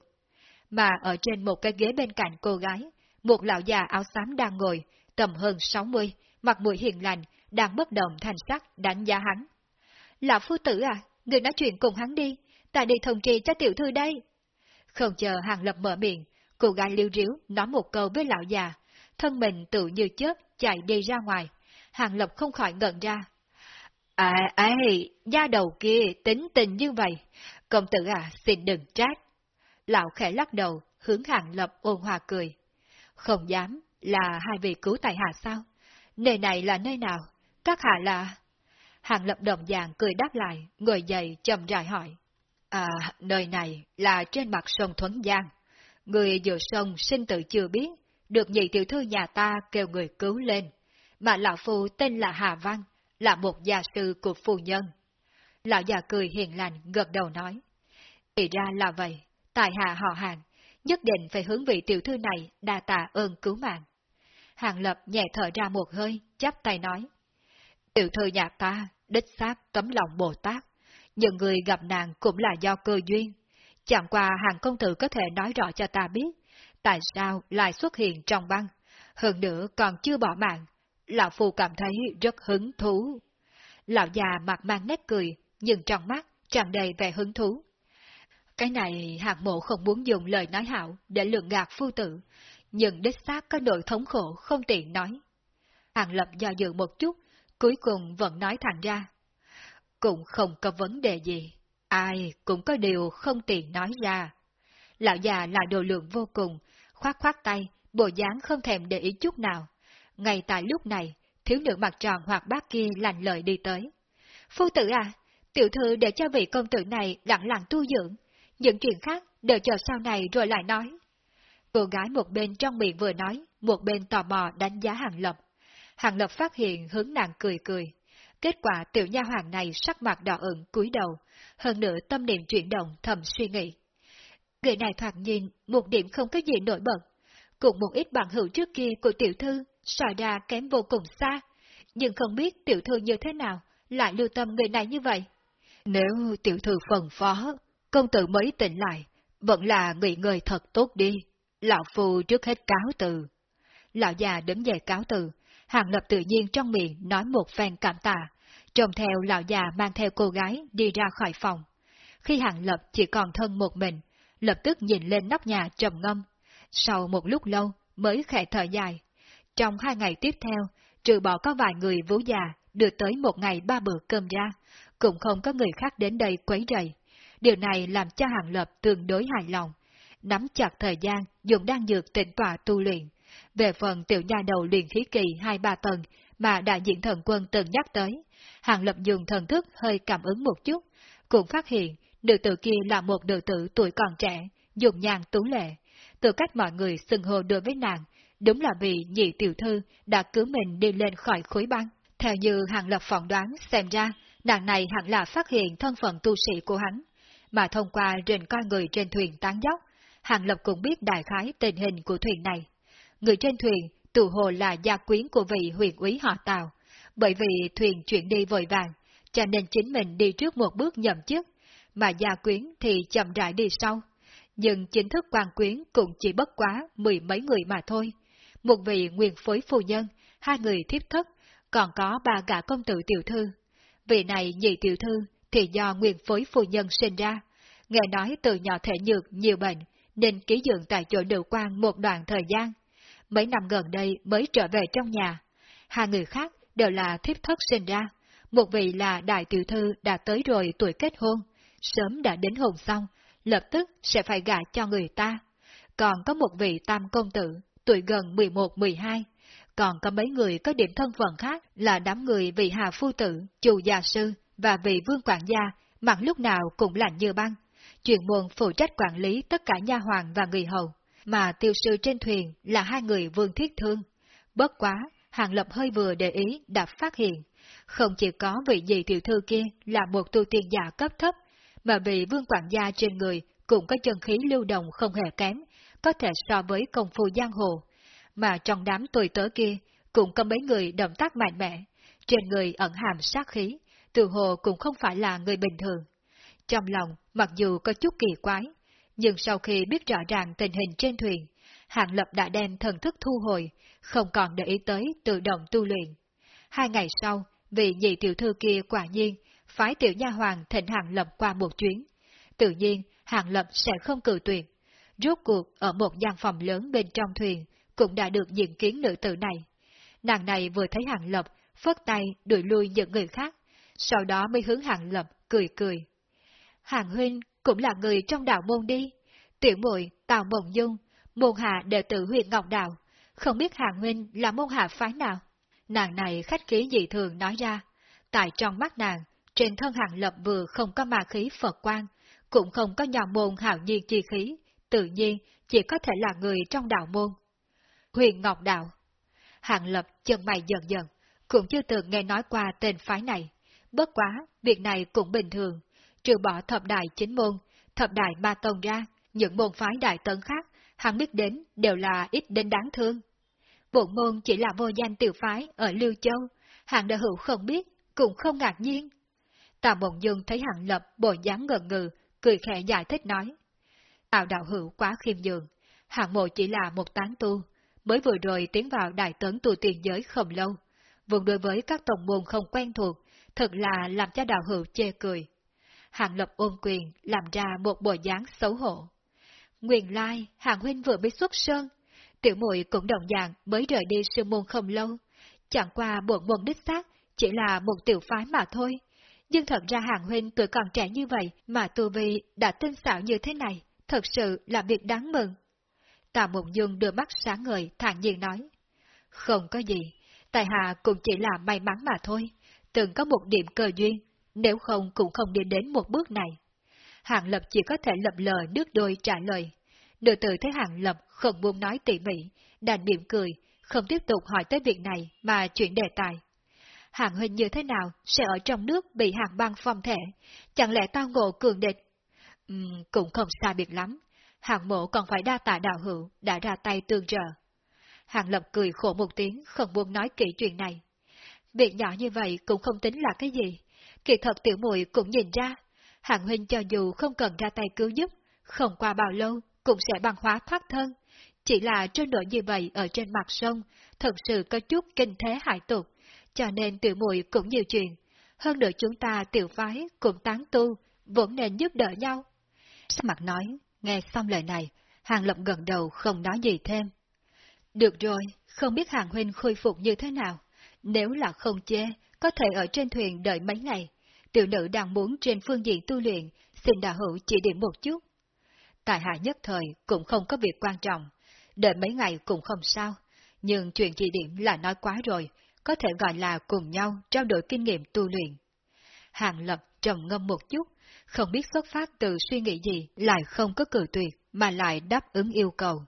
Mà ở trên một cái ghế bên cạnh cô gái, một lão già áo xám đang ngồi, tầm hơn 60, mặt mũi hiền lành, đang bất động thành sắc đánh giá hắn. Lão phu tử à, người nói chuyện cùng hắn đi, ta đi thông trì cho tiểu thư đây. Không chờ hàng lập mở miệng, cô gái liêu riếu nói một câu với lão già, thân mình tự như chớp chạy đi ra ngoài. Hàng lập không khỏi ngẩn ra. À, ấy, da đầu kia tính tình như vậy, công tử à, xin đừng trách. Lão khẽ lắc đầu, hướng hàng lập ôn hòa cười. Không dám, là hai vị cứu tài hạ sao? Nơi này là nơi nào? Các hạ là... Hàng lập đồng dạng cười đáp lại, người dậy chậm rãi hỏi. À, nơi này là trên mặt sông Thuấn Giang. Người giữa sông sinh tự chưa biết, được nhị tiểu thư nhà ta kêu người cứu lên. Mà lão phu tên là Hà Văn, là một gia sư của phu nhân. Lão già cười hiền lành, gật đầu nói. Thì ra là vậy, tại hạ họ hàng, nhất định phải hướng vị tiểu thư này đa tạ ơn cứu mạng. Hàng Lập nhẹ thở ra một hơi, chắp tay nói. Tiểu thư nhà ta, đích xác tấm lòng Bồ Tát, những người gặp nàng cũng là do cơ duyên. Chẳng qua hàng công tử có thể nói rõ cho ta biết, tại sao lại xuất hiện trong băng, hơn nữa còn chưa bỏ mạng. Lão Phu cảm thấy rất hứng thú. Lão già mặt mang nét cười, nhưng trong mắt tràn đầy vẻ hứng thú. Cái này hạng mộ không muốn dùng lời nói hảo để lượng gạt phu tử, nhưng đích xác có nỗi thống khổ không tiện nói. Hàng lập do dự một chút, cuối cùng vẫn nói thẳng ra. Cũng không có vấn đề gì, ai cũng có điều không tiện nói ra. Lão già là đồ lượng vô cùng, khoát khoát tay, bộ dáng không thèm để ý chút nào. Ngay tại lúc này, thiếu nữ mặt tròn hoặc bác kia lành lời đi tới. Phu tử à, tiểu thư để cho vị công tử này lặng lặng tu dưỡng, những chuyện khác đợi chờ sau này rồi lại nói. Cô gái một bên trong miệng vừa nói, một bên tò mò đánh giá Hàng Lập. Hàng Lập phát hiện hướng nàng cười cười. Kết quả tiểu nha hoàng này sắc mặt đỏ ửng cúi đầu, hơn nữa tâm niệm chuyển động thầm suy nghĩ. Người này thoạt nhìn một điểm không có gì nổi bật, cùng một ít bạn hữu trước kia của tiểu thư so ra kém vô cùng xa, nhưng không biết tiểu thư như thế nào lại lưu tâm người này như vậy. Nếu tiểu thư phần phó, công tử mới tỉnh lại, vẫn là người người thật tốt đi. Lão Phu trước hết cáo từ. Lão già đứng dậy cáo từ, Hàng Lập tự nhiên trong miệng nói một phen cảm tạ, trông theo lão già mang theo cô gái đi ra khỏi phòng. khi Hàng Lập chỉ còn thân một mình, lập tức nhìn lên nóc nhà trầm ngâm. Sau một lúc lâu mới khẽ thở dài. Trong hai ngày tiếp theo, trừ bỏ có vài người vú già đưa tới một ngày ba bữa cơm ra, cũng không có người khác đến đây quấy rầy. Điều này làm cho Hàng Lập tương đối hài lòng. Nắm chặt thời gian, dùng đan dược tịnh tọa tu luyện. Về phần tiểu nha đầu luyện khí kỳ hai ba tầng mà đại diện thần quân từng nhắc tới, Hàng Lập dùng thần thức hơi cảm ứng một chút, cũng phát hiện nữ tử kia là một nữ tử tuổi còn trẻ, dùng nhàn tú lệ. Từ cách mọi người xưng hô đối với nàng, đúng là vì nhị tiểu thư đã cứu mình đi lên khỏi khối băng. Theo như Hàng Lập phỏng đoán xem ra, nàng này hẳn là phát hiện thân phận tu sĩ của hắn, mà thông qua rình coi người trên thuyền tán dốc, Hàng Lập cũng biết đại khái tình hình của thuyền này. Người trên thuyền tự hồ là gia quyến của vị huyền úy họ Tào, bởi vì thuyền chuyển đi vội vàng, cho nên chính mình đi trước một bước nhậm chức, mà gia quyến thì chậm rãi đi sau. Nhưng chính thức quan quyến cũng chỉ bất quá mười mấy người mà thôi. Một vị nguyên phối phu nhân, hai người thiếp thất, còn có ba gã công tử tiểu thư. Vị này nhị tiểu thư thì do nguyên phối phu nhân sinh ra. Nghe nói từ nhỏ thể nhược, nhiều bệnh, nên ký dưỡng tại chỗ điều quan một đoạn thời gian. Mấy năm gần đây mới trở về trong nhà. Hai người khác đều là thiếp thất sinh ra. Một vị là đại tiểu thư đã tới rồi tuổi kết hôn, sớm đã đến hôn xong, lập tức sẽ phải gả cho người ta. Còn có một vị tam công tử, tuổi gần 11-12, còn có mấy người có điểm thân phận khác là đám người vị hà phu tử, chủ gia sư và vị vương quản gia, mặt lúc nào cũng lạnh như băng. chuyện môn phụ trách quản lý tất cả nha hoàng và người hầu, mà tiêu sư trên thuyền là hai người vương thiết thương. Bất quá, Hàng Lập hơi vừa để ý đã phát hiện, không chỉ có vị dị tiểu thư kia là một tu tiên giả cấp thấp, mà vị vương quản gia trên người cũng có chân khí lưu động không hề kém, có thể so với công phu giang hồ. Mà trong đám tuổi tớ kia cũng có mấy người động tác mạnh mẽ, trên người ẩn hàm sát khí, từ hồ cũng không phải là người bình thường. Trong lòng, mặc dù có chút kỳ quái, nhưng sau khi biết rõ ràng tình hình trên thuyền, Hạng Lập đã đem thần thức thu hồi, không còn để ý tới tự động tu luyện. Hai ngày sau, vị nhị tiểu thư kia quả nhiên phái tiểu nha hoàng thịnh Hạng Lập qua một chuyến. Tự nhiên, Hạng Lập sẽ không cử tuyệt. Rốt cuộc ở một gian phòng lớn bên trong thuyền cũng đã được diện kiến nữ tử này. Nàng này vừa thấy Hạng Lập, phất tay đuổi lui những người khác, sau đó mới hướng Hạng Lập cười cười. Hàng huynh cũng là người trong đạo môn đi. Tiểu muội Tào Mộng Dung, môn hạ đệ tử huyện Ngọc Đạo, không biết Hạ Nguyên là môn hạ phái nào. Nàng này khách khí dị thường nói ra, tại trong mắt nàng, trên thân hạng Lập vừa không có ma khí Phật quan, cũng không có nhà môn hào nhiên chi khí, tự nhiên chỉ có thể là người trong đạo môn. Huyền Ngọc Đạo hạng Lập chân mày dần dần, cũng chưa từng nghe nói qua tên phái này. Bất quá, việc này cũng bình thường, trừ bỏ thập đại chính môn, thập đại ma tông ra, những môn phái đại tấn khác, hắn biết đến đều là ít đến đáng thương. bộ môn chỉ là vô danh tiểu phái ở Lưu Châu, hạng đạo hữu không biết, cũng không ngạc nhiên. Tào Mộng Dương thấy hạng lập bộ dáng ngần ngừ, cười khẽ giải thích nói. Tào đạo hữu quá khiêm nhường, hạng mộ chỉ là một tán tu, mới vừa rồi tiến vào đại tấn tu tiền giới không lâu. Vùng đối với các tổng môn không quen thuộc, thật là làm cho đạo hữu chê cười. Hàng Lập ôm quyền, làm ra một bộ dáng xấu hổ. Nguyên lai, Hàng Huynh vừa mới xuất sơn, tiểu muội cũng đồng dạng mới rời đi sư môn không lâu. Chẳng qua bộ môn đích xác, chỉ là một tiểu phái mà thôi. Nhưng thật ra Hàng Huynh tuổi còn trẻ như vậy mà tu vi đã tinh xảo như thế này, thật sự là việc đáng mừng. Tà Mộng Dương đưa mắt sáng ngời, thản nhiên nói. Không có gì, Tài Hạ cũng chỉ là may mắn mà thôi, từng có một điểm cơ duyên, nếu không cũng không đi đến một bước này. Hàng Lập chỉ có thể lập lờ nước đôi trả lời. Nữ tử thấy Hàng Lập không muốn nói tỉ mỉ, đành mỉm cười, không tiếp tục hỏi tới việc này mà chuyển đề tài. Hàng huynh như thế nào sẽ ở trong nước bị hàng băng phong thể, chẳng lẽ tao ngộ cường địch? Uhm, cũng không xa biệt lắm, hàng mộ còn phải đa tạ đạo hữu đã ra tay tương trợ. Hàng Lập cười khổ một tiếng, không muốn nói kỹ chuyện này. Việc nhỏ như vậy cũng không tính là cái gì, Kỳ thật tiểu muội cũng nhìn ra, hạng huynh cho dù không cần ra tay cứu giúp, không qua bao lâu cũng sẽ băng hóa thoát thân. Chỉ là trên nổi như vậy ở trên mặt sông, thật sự có chút kinh thế hại tục, cho nên tiểu muội cũng nhiều chuyện. Hơn nữa chúng ta tiểu phái cũng tán tu, vốn nên giúp đỡ nhau. Sắc mặt nói, nghe xong lời này, Hàng lộng gần đầu không nói gì thêm. Được rồi, không biết Hàng Huynh khôi phục như thế nào. Nếu là không chê, có thể ở trên thuyền đợi mấy ngày. Tiểu nữ đang muốn trên phương diện tu luyện, xin đạo hữu chỉ điểm một chút. Tại hạ nhất thời cũng không có việc quan trọng, đợi mấy ngày cũng không sao, nhưng chuyện chỉ điểm là nói quá rồi, có thể gọi là cùng nhau trao đổi kinh nghiệm tu luyện. Hàng Lập trầm ngâm một chút, không biết xuất phát từ suy nghĩ gì lại không có cử tuyệt mà lại đáp ứng yêu cầu.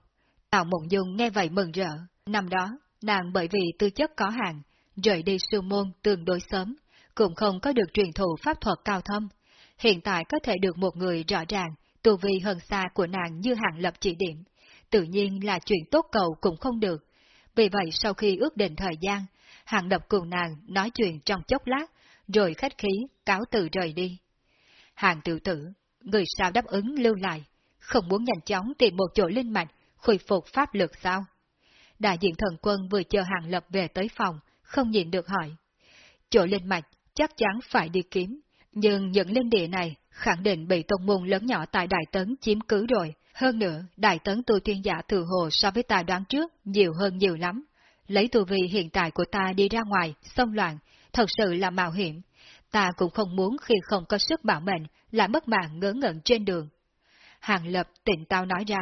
Tào Mộng Dung nghe vậy mừng rỡ, năm đó nàng bởi vì tư chất có hàng, rời đi sư môn tương đối sớm, cũng không có được truyền thụ pháp thuật cao thâm. Hiện tại có thể được một người rõ ràng, tu vi hơn xa của nàng như hạng lập chỉ điểm, tự nhiên là chuyện tốt cầu cũng không được. Vì vậy sau khi ước định thời gian, hạng lập cùng nàng nói chuyện trong chốc lát, rồi khách khí cáo từ rời đi. Hàng tiểu tử, người sao đáp ứng lưu lại, không muốn nhanh chóng tìm một chỗ linh mạch, khôi phục pháp lực sao? Đại diện thần quân vừa chờ hàng lập về tới phòng, không nhìn được hỏi. Chỗ linh mạch chắc chắn phải đi kiếm, nhưng những linh địa này khẳng định bị tông môn lớn nhỏ tại Đại Tấn chiếm cứ rồi. Hơn nữa, Đại Tấn tu tiên giả thừa hồ so với ta đoán trước nhiều hơn nhiều lắm. Lấy tu vi hiện tại của ta đi ra ngoài, xông loạn, thật sự là mạo hiểm. Ta cũng không muốn khi không có sức bảo mệnh, lại mất mạng ngớ ngẩn trên đường. Hàng Lập tỉnh tao nói ra.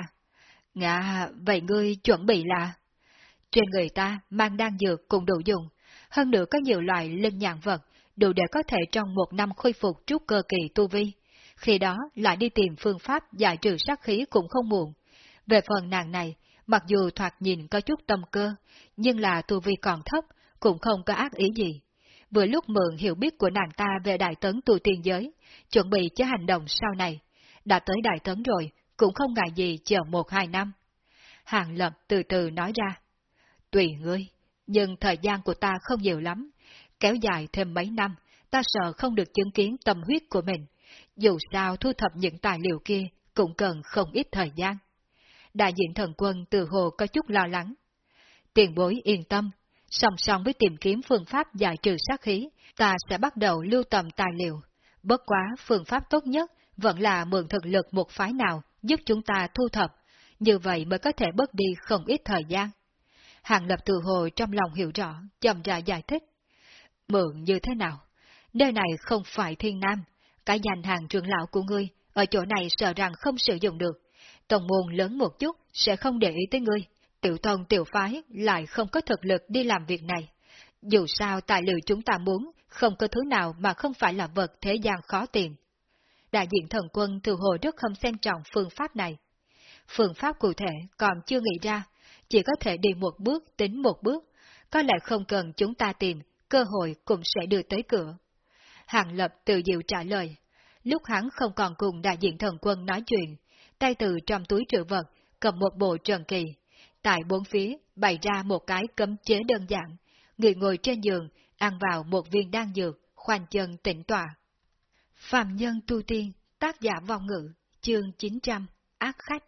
Ngạ, vậy ngươi chuẩn bị là... Trên người ta mang đan dược cùng đủ dùng, hơn nữa có nhiều loại linh nhạn vật, đủ để có thể trong một năm khôi phục trúc cơ kỳ tu vi. Khi đó lại đi tìm phương pháp giải trừ sát khí cũng không muộn. Về phần nàng này, mặc dù thoạt nhìn có chút tâm cơ, nhưng là tu vi còn thấp, cũng không có ác ý gì. Vừa lúc mượn hiểu biết của nàng ta về đại tấn tu tiên giới, chuẩn bị cho hành động sau này. Đã tới đại tấn rồi, cũng không ngại gì chờ một hai năm. Hàng lập từ từ nói ra. Tùy ngươi, nhưng thời gian của ta không nhiều lắm. Kéo dài thêm mấy năm, ta sợ không được chứng kiến tâm huyết của mình. Dù sao thu thập những tài liệu kia cũng cần không ít thời gian. Đại diện thần quân từ hồ có chút lo lắng. Tiền bối yên tâm, song song với tìm kiếm phương pháp giải trừ sát khí, ta sẽ bắt đầu lưu tầm tài liệu. Bất quá phương pháp tốt nhất vẫn là mượn thực lực một phái nào giúp chúng ta thu thập, như vậy mới có thể bớt đi không ít thời gian. Hàng lập từ hồi trong lòng hiểu rõ, chậm rãi giải thích. Mượn như thế nào? Nơi này không phải thiên nam, cái danh hàng trưởng lão của ngươi, ở chỗ này sợ rằng không sử dụng được. Tổng môn lớn một chút, sẽ không để ý tới ngươi. Tiểu tông tiểu phái lại không có thực lực đi làm việc này. Dù sao tài liệu chúng ta muốn, không có thứ nào mà không phải là vật thế gian khó tìm. Đại diện thần quân từ hồi rất không xem trọng phương pháp này. Phương pháp cụ thể còn chưa nghĩ ra, chỉ có thể đi một bước tính một bước, có lẽ không cần chúng ta tìm, cơ hội cũng sẽ đưa tới cửa. Hàng Lập tự diệu trả lời. Lúc hắn không còn cùng đại diện thần quân nói chuyện, tay từ trong túi trữ vật, cầm một bộ trần kỳ. Tại bốn phía, bày ra một cái cấm chế đơn giản. Người ngồi trên giường, ăn vào một viên đan dược, khoanh chân tĩnh tọa. Phạm nhân tu tiên, tác giả vong ngữ, chương 900, ác khách.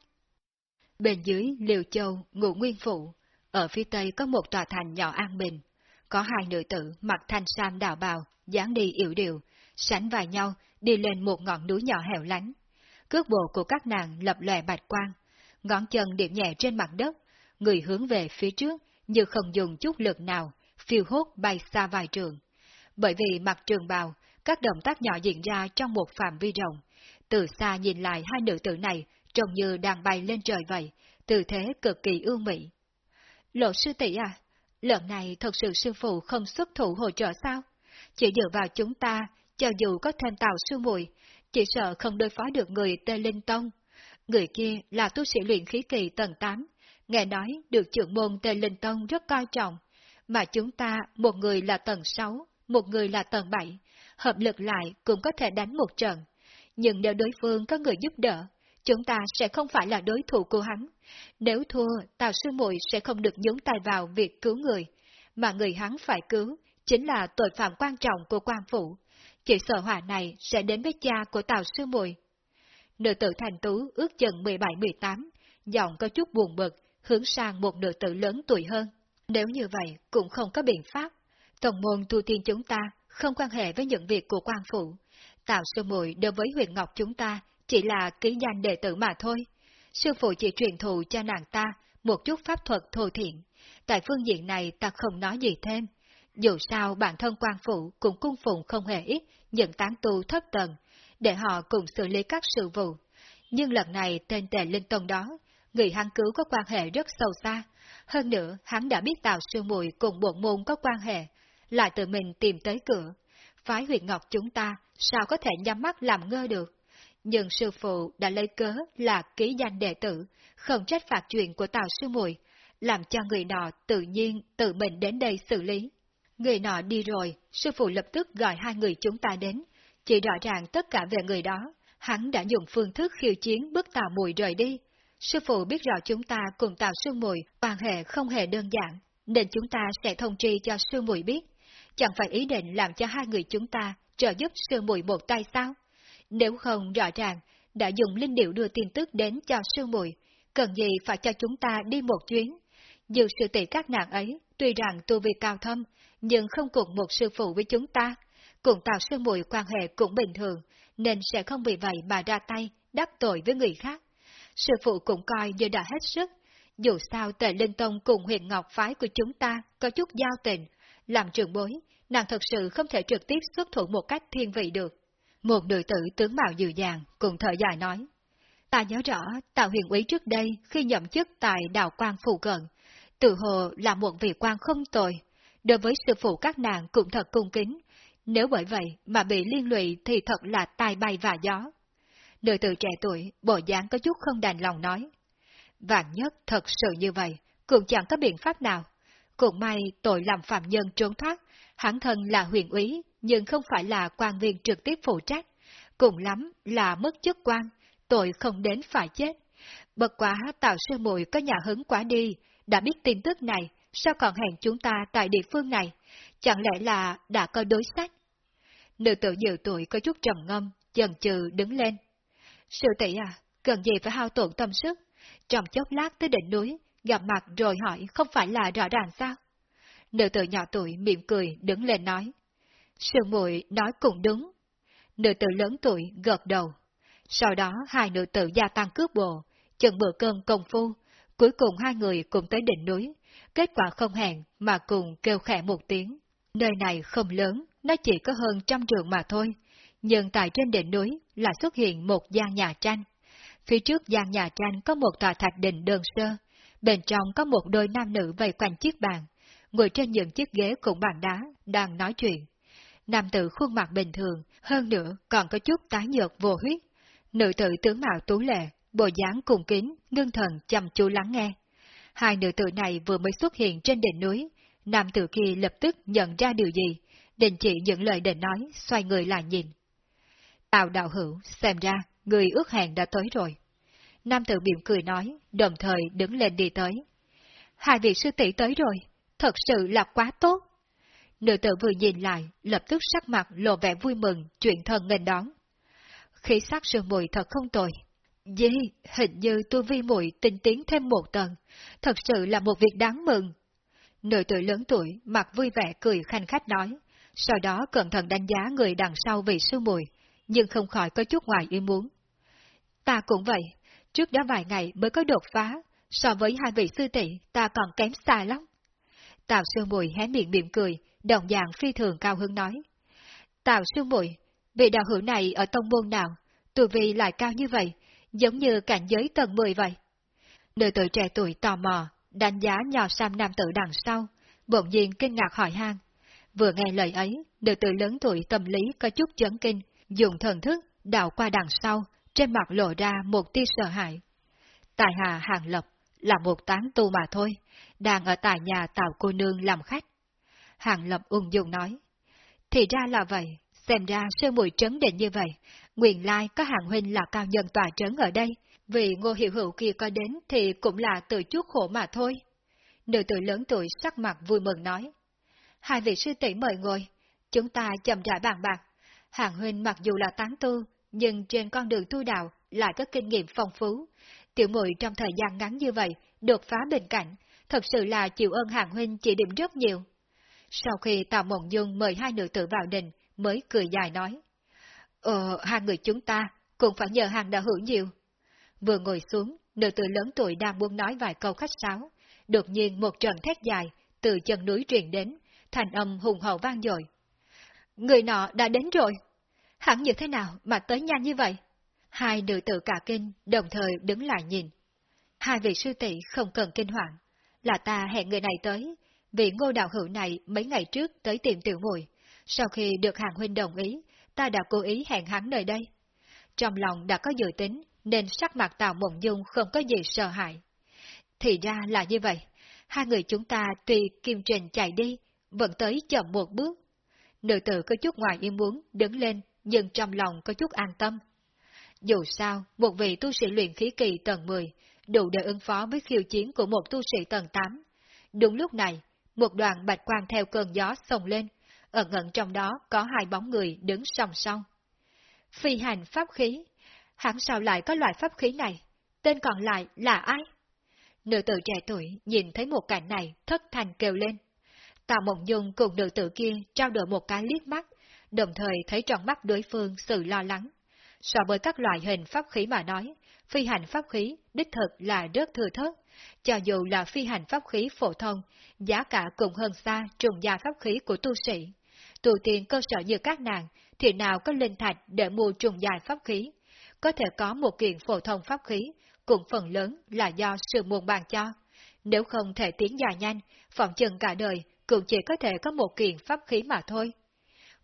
Bên dưới Liều Châu, Ngụ Nguyên Phụ, ở phía tây có một tòa thành nhỏ an bình. Có hai nữ tử mặc thanh sam đào bào, dáng đi yếu điệu, sánh vai nhau đi lên một ngọn núi nhỏ hẻo lánh. Cước bộ của các nàng lập lòe bạch quang, ngón chân điểm nhẹ trên mặt đất, người hướng về phía trước như không dùng chút lực nào, phiêu hốt bay xa vài trường. Bởi vì mặt trường bào, các động tác nhỏ diễn ra trong một phạm vi rộng. Từ xa nhìn lại hai nữ tử này trông như đang bay lên trời vậy, tư thế cực kỳ ưu mỹ. Lộ sư tỷ à, lần này thật sự sư phụ không xuất thủ hỗ trợ sao? Chỉ dựa vào chúng ta, cho dù có thêm tàu sư muội chỉ sợ không đối phó được người Tê Linh Tông. Người kia là tu sĩ luyện khí kỳ tầng 8, nghe nói được trưởng môn Tê Linh Tông rất coi trọng, mà chúng ta một người là tầng 6, một người là tầng 7, hợp lực lại cũng có thể đánh một trận. Nhưng nếu đối phương có người giúp đỡ, chúng ta sẽ không phải là đối thủ của hắn. Nếu thua, Tào Sư Muội sẽ không được nhúng tay vào việc cứu người, mà người hắn phải cứu chính là tội phạm quan trọng của quan phủ. Chỉ sợ hỏa này sẽ đến với cha của Tào Sư Muội. Nữ tử thành tú ước chừng 17-18, giọng có chút buồn bực, hướng sang một nữ tử lớn tuổi hơn. Nếu như vậy, cũng không có biện pháp. Tổng môn tu tiên chúng ta không quan hệ với những việc của quan phủ. Tào sư muội đối với huyện Ngọc chúng ta chỉ là ký danh đệ tử mà thôi. Sư phụ chỉ truyền thụ cho nàng ta một chút pháp thuật thô thiện. Tại phương diện này ta không nói gì thêm. Dù sao bản thân quan phụ cũng cung phụng không hề ít những tán tu thấp tầng, để họ cùng xử lý các sự vụ. Nhưng lần này tên tề linh tông đó, người hắn cứu có quan hệ rất sâu xa. Hơn nữa, hắn đã biết Tào Sư Mùi cùng bộ môn có quan hệ, lại tự mình tìm tới cửa. Phái huyệt ngọc chúng ta sao có thể nhắm mắt làm ngơ được? Nhưng sư phụ đã lấy cớ là ký danh đệ tử, không trách phạt chuyện của Tào Sư Mùi, làm cho người nọ tự nhiên tự mình đến đây xử lý. Người nọ đi rồi, sư phụ lập tức gọi hai người chúng ta đến, chỉ rõ ràng tất cả về người đó, hắn đã dùng phương thức khiêu chiến bức Tào Mùi rời đi. Sư phụ biết rõ chúng ta cùng Tào Sư Mùi quan hệ không hề đơn giản, nên chúng ta sẽ thông tri cho Sư Mùi biết. Chẳng phải ý định làm cho hai người chúng ta trợ giúp Sư Mùi một tay sao? Nếu không rõ ràng, đã dùng linh điệu đưa tin tức đến cho Sư Mùi, cần gì phải cho chúng ta đi một chuyến? Dù sự tỷ các nạn ấy, tuy rằng tu vi cao thâm, nhưng không cùng một sư phụ với chúng ta, cùng tạo sư mùi quan hệ cũng bình thường, nên sẽ không vì vậy mà ra tay, đắc tội với người khác. Sư phụ cũng coi như đã hết sức, dù sao tề linh tông cùng huyện ngọc phái của chúng ta có chút giao tình, làm trường bối, nàng thật sự không thể trực tiếp xuất thủ một cách thiên vị được. Một nữ tử tướng mạo dịu dàng, cùng thở dài nói. Ta nhớ rõ, Tào huyền úy trước đây khi nhậm chức tại đào quan phụ cận, tự hồ là một vị quan không tồi, đối với sư phụ các nàng cũng thật cung kính, nếu bởi vậy mà bị liên lụy thì thật là tai bay và gió. Nữ tử trẻ tuổi, bộ dáng có chút không đành lòng nói. Vạn nhất thật sự như vậy, cũng chẳng có biện pháp nào. Cũng may tội làm phạm nhân trốn thoát, hắn thân là huyền úy, nhưng không phải là quan viên trực tiếp phụ trách. Cùng lắm là mất chức quan, tội không đến phải chết. Bật quá tạo sư muội có nhà hứng quá đi, đã biết tin tức này, sao còn hẹn chúng ta tại địa phương này? Chẳng lẽ là đã có đối sách? Nữ tử nhiều tuổi có chút trầm ngâm, chần chừ đứng lên. Sư tỷ à, cần gì phải hao tổn tâm sức? Trong chốc lát tới đỉnh núi, gặp mặt rồi hỏi không phải là rõ ràng sao? Nữ tử nhỏ tuổi mỉm cười đứng lên nói. Sư muội nói cũng đúng. Nữ tử lớn tuổi gật đầu. Sau đó hai nữ tử gia tăng cướp bộ, chừng bữa cơm công phu, cuối cùng hai người cùng tới đỉnh núi, kết quả không hẹn mà cùng kêu khẽ một tiếng. Nơi này không lớn, nó chỉ có hơn trăm trường mà thôi, nhưng tại trên đỉnh núi là xuất hiện một gian nhà tranh. Phía trước gian nhà tranh có một tòa thạch đình đơn sơ, bên trong có một đôi nam nữ vây quanh chiếc bàn, ngồi trên những chiếc ghế cũng bàn đá, đang nói chuyện. Nam tử khuôn mặt bình thường, hơn nữa còn có chút tái nhợt vô huyết. Nữ tử tướng mạo tú lệ, bộ dáng cùng kính, ngưng thần chăm chú lắng nghe. Hai nữ tử này vừa mới xuất hiện trên đỉnh núi, nam tử kia lập tức nhận ra điều gì, đình chỉ những lời định nói, xoay người lại nhìn. Tào đạo hữu, xem ra, người ước hẹn đã tới rồi. Nam tử mỉm cười nói, đồng thời đứng lên đi tới. Hai vị sư tỷ tới rồi, thật sự là quá tốt. Nữ tử vừa nhìn lại, lập tức sắc mặt lộ vẻ vui mừng, chuyện thần nghênh đón. Khí sắc sư mùi thật không tồi. Dê, hình như tu vi muội tinh tiến thêm một tầng, thật sự là một việc đáng mừng. Nữ tử lớn tuổi, mặt vui vẻ cười khanh khách nói, sau đó cẩn thận đánh giá người đằng sau vị sư mùi, nhưng không khỏi có chút ngoài ý muốn. Ta cũng vậy, trước đó vài ngày mới có đột phá, so với hai vị sư tỷ ta còn kém xa lắm. Tào sư mùi hé miệng mỉm cười, đồng dạng phi thường cao hứng nói. Tào sư mùi, vị đạo hữu này ở tông môn nào, tu vi lại cao như vậy, giống như cảnh giới tầng 10 vậy. Nữ tử trẻ tuổi tò mò, đánh giá nhỏ sam nam tử đằng sau, bỗng nhiên kinh ngạc hỏi han. Vừa nghe lời ấy, nữ tử lớn tuổi tâm lý có chút chấn kinh, dùng thần thức đảo qua đằng sau, trên mặt lộ ra một tia sợ hãi. Tài hà hàng lập là một tán tu mà thôi, đang ở tại nhà tạo cô nương làm khách. Hàng lập ung dung nói, thì ra là vậy, xem ra sư mùi trấn định như vậy, nguyên lai có hàng huynh là cao nhân tòa trấn ở đây, vì ngô hiệu hữu kia có đến thì cũng là từ chút khổ mà thôi. Nữ tử lớn tuổi sắc mặt vui mừng nói, hai vị sư tỷ mời ngồi, chúng ta chậm rãi bàn bạc. Hàng huynh mặc dù là tán tu, nhưng trên con đường tu đạo lại có kinh nghiệm phong phú. Tiểu muội trong thời gian ngắn như vậy, đột phá bình cảnh, thật sự là chịu ơn hàng huynh chỉ điểm rất nhiều. Sau khi Tào Mộng Dung mời hai nữ tử vào đình, mới cười dài nói. Ờ, hai người chúng ta cũng phải nhờ hàng đạo hữu nhiều. Vừa ngồi xuống, nữ tử lớn tuổi đang muốn nói vài câu khách sáo. Đột nhiên một trận thét dài từ chân núi truyền đến, thành âm hùng hậu vang dội. Người nọ đã đến rồi. Hẳn như thế nào mà tới nhanh như vậy? Hai nữ tử cả kinh, đồng thời đứng lại nhìn. Hai vị sư tỷ không cần kinh hoàng. Là ta hẹn người này tới, vì ngô đạo hữu này mấy ngày trước tới tìm tiểu muội Sau khi được hàng huynh đồng ý, ta đã cố ý hẹn hắn nơi đây. Trong lòng đã có dự tính, nên sắc mặt Tào Mộng Dung không có gì sợ hãi. Thì ra là như vậy, hai người chúng ta tuy Kim Trình chạy đi, vẫn tới chậm một bước. Nữ tử có chút ngoài ý muốn, đứng lên, nhưng trong lòng có chút an tâm. Dù sao, một vị tu sĩ luyện khí kỳ tầng 10, đủ để ứng phó với khiêu chiến của một tu sĩ tầng 8. Đúng lúc này, một đoàn bạch quang theo cơn gió sông lên, ẩn ẩn trong đó có hai bóng người đứng song song. Phi hành pháp khí, hẳn sao lại có loại pháp khí này? Tên còn lại là ai? Nữ tử trẻ tuổi nhìn thấy một cảnh này thất thành kêu lên. Tào Mộng Dung cùng nữ tử kia trao đổi một cái liếc mắt, đồng thời thấy trong mắt đối phương sự lo lắng. So với các loại hình pháp khí mà nói, phi hành pháp khí đích thực là rất thừa thớt. Cho dù là phi hành pháp khí phổ thông, giá cả cũng hơn xa trùng gia pháp khí của tu sĩ. Tu tiền cơ sở như các nàng, thì nào có linh thạch để mua trùng dài pháp khí. Có thể có một kiện phổ thông pháp khí, cũng phần lớn là do sự muôn bàn cho. Nếu không thể tiến dài nhanh, phòng chừng cả đời cũng chỉ có thể có một kiện pháp khí mà thôi.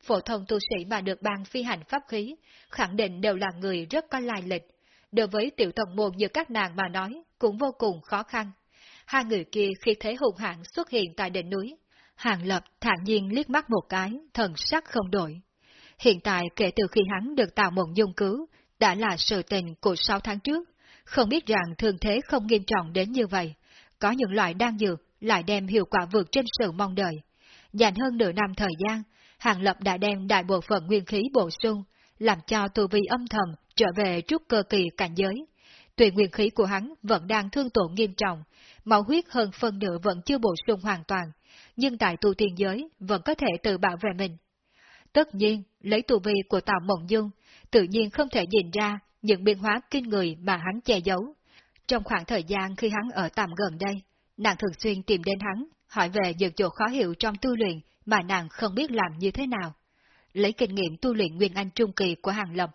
Phổ thông tu sĩ mà được ban phi hành pháp khí, khẳng định đều là người rất có lai lịch. Đối với tiểu tổng môn như các nàng mà nói, cũng vô cùng khó khăn. Hai người kia khi thế hùng hạng xuất hiện tại đỉnh núi, Hàng Lập thản nhiên liếc mắt một cái, thần sắc không đổi. Hiện tại kể từ khi hắn được tạo mộng dung cứu, đã là sự tình của sáu tháng trước, không biết rằng thương thế không nghiêm trọng đến như vậy. Có những loại đan dược lại đem hiệu quả vượt trên sự mong đợi. Dành hơn nửa năm thời gian, Hàng Lập đã đem đại bộ phận nguyên khí bổ sung, làm cho tu vi âm thầm trở về trúc cơ kỳ cảnh giới. Tuy nguyên khí của hắn vẫn đang thương tổn nghiêm trọng, máu huyết hơn phân nửa vẫn chưa bổ sung hoàn toàn, nhưng tại tu tiên giới vẫn có thể tự bảo vệ mình. Tất nhiên, lấy tu vi của Tào Mộng Dung, tự nhiên không thể nhìn ra những biến hóa kinh người mà hắn che giấu. Trong khoảng thời gian khi hắn ở tạm gần đây, nàng thường xuyên tìm đến hắn, hỏi về những chỗ khó hiểu trong tu luyện mà nàng không biết làm như thế nào. Lấy kinh nghiệm tu luyện Nguyên Anh Trung Kỳ của Hàng Lập,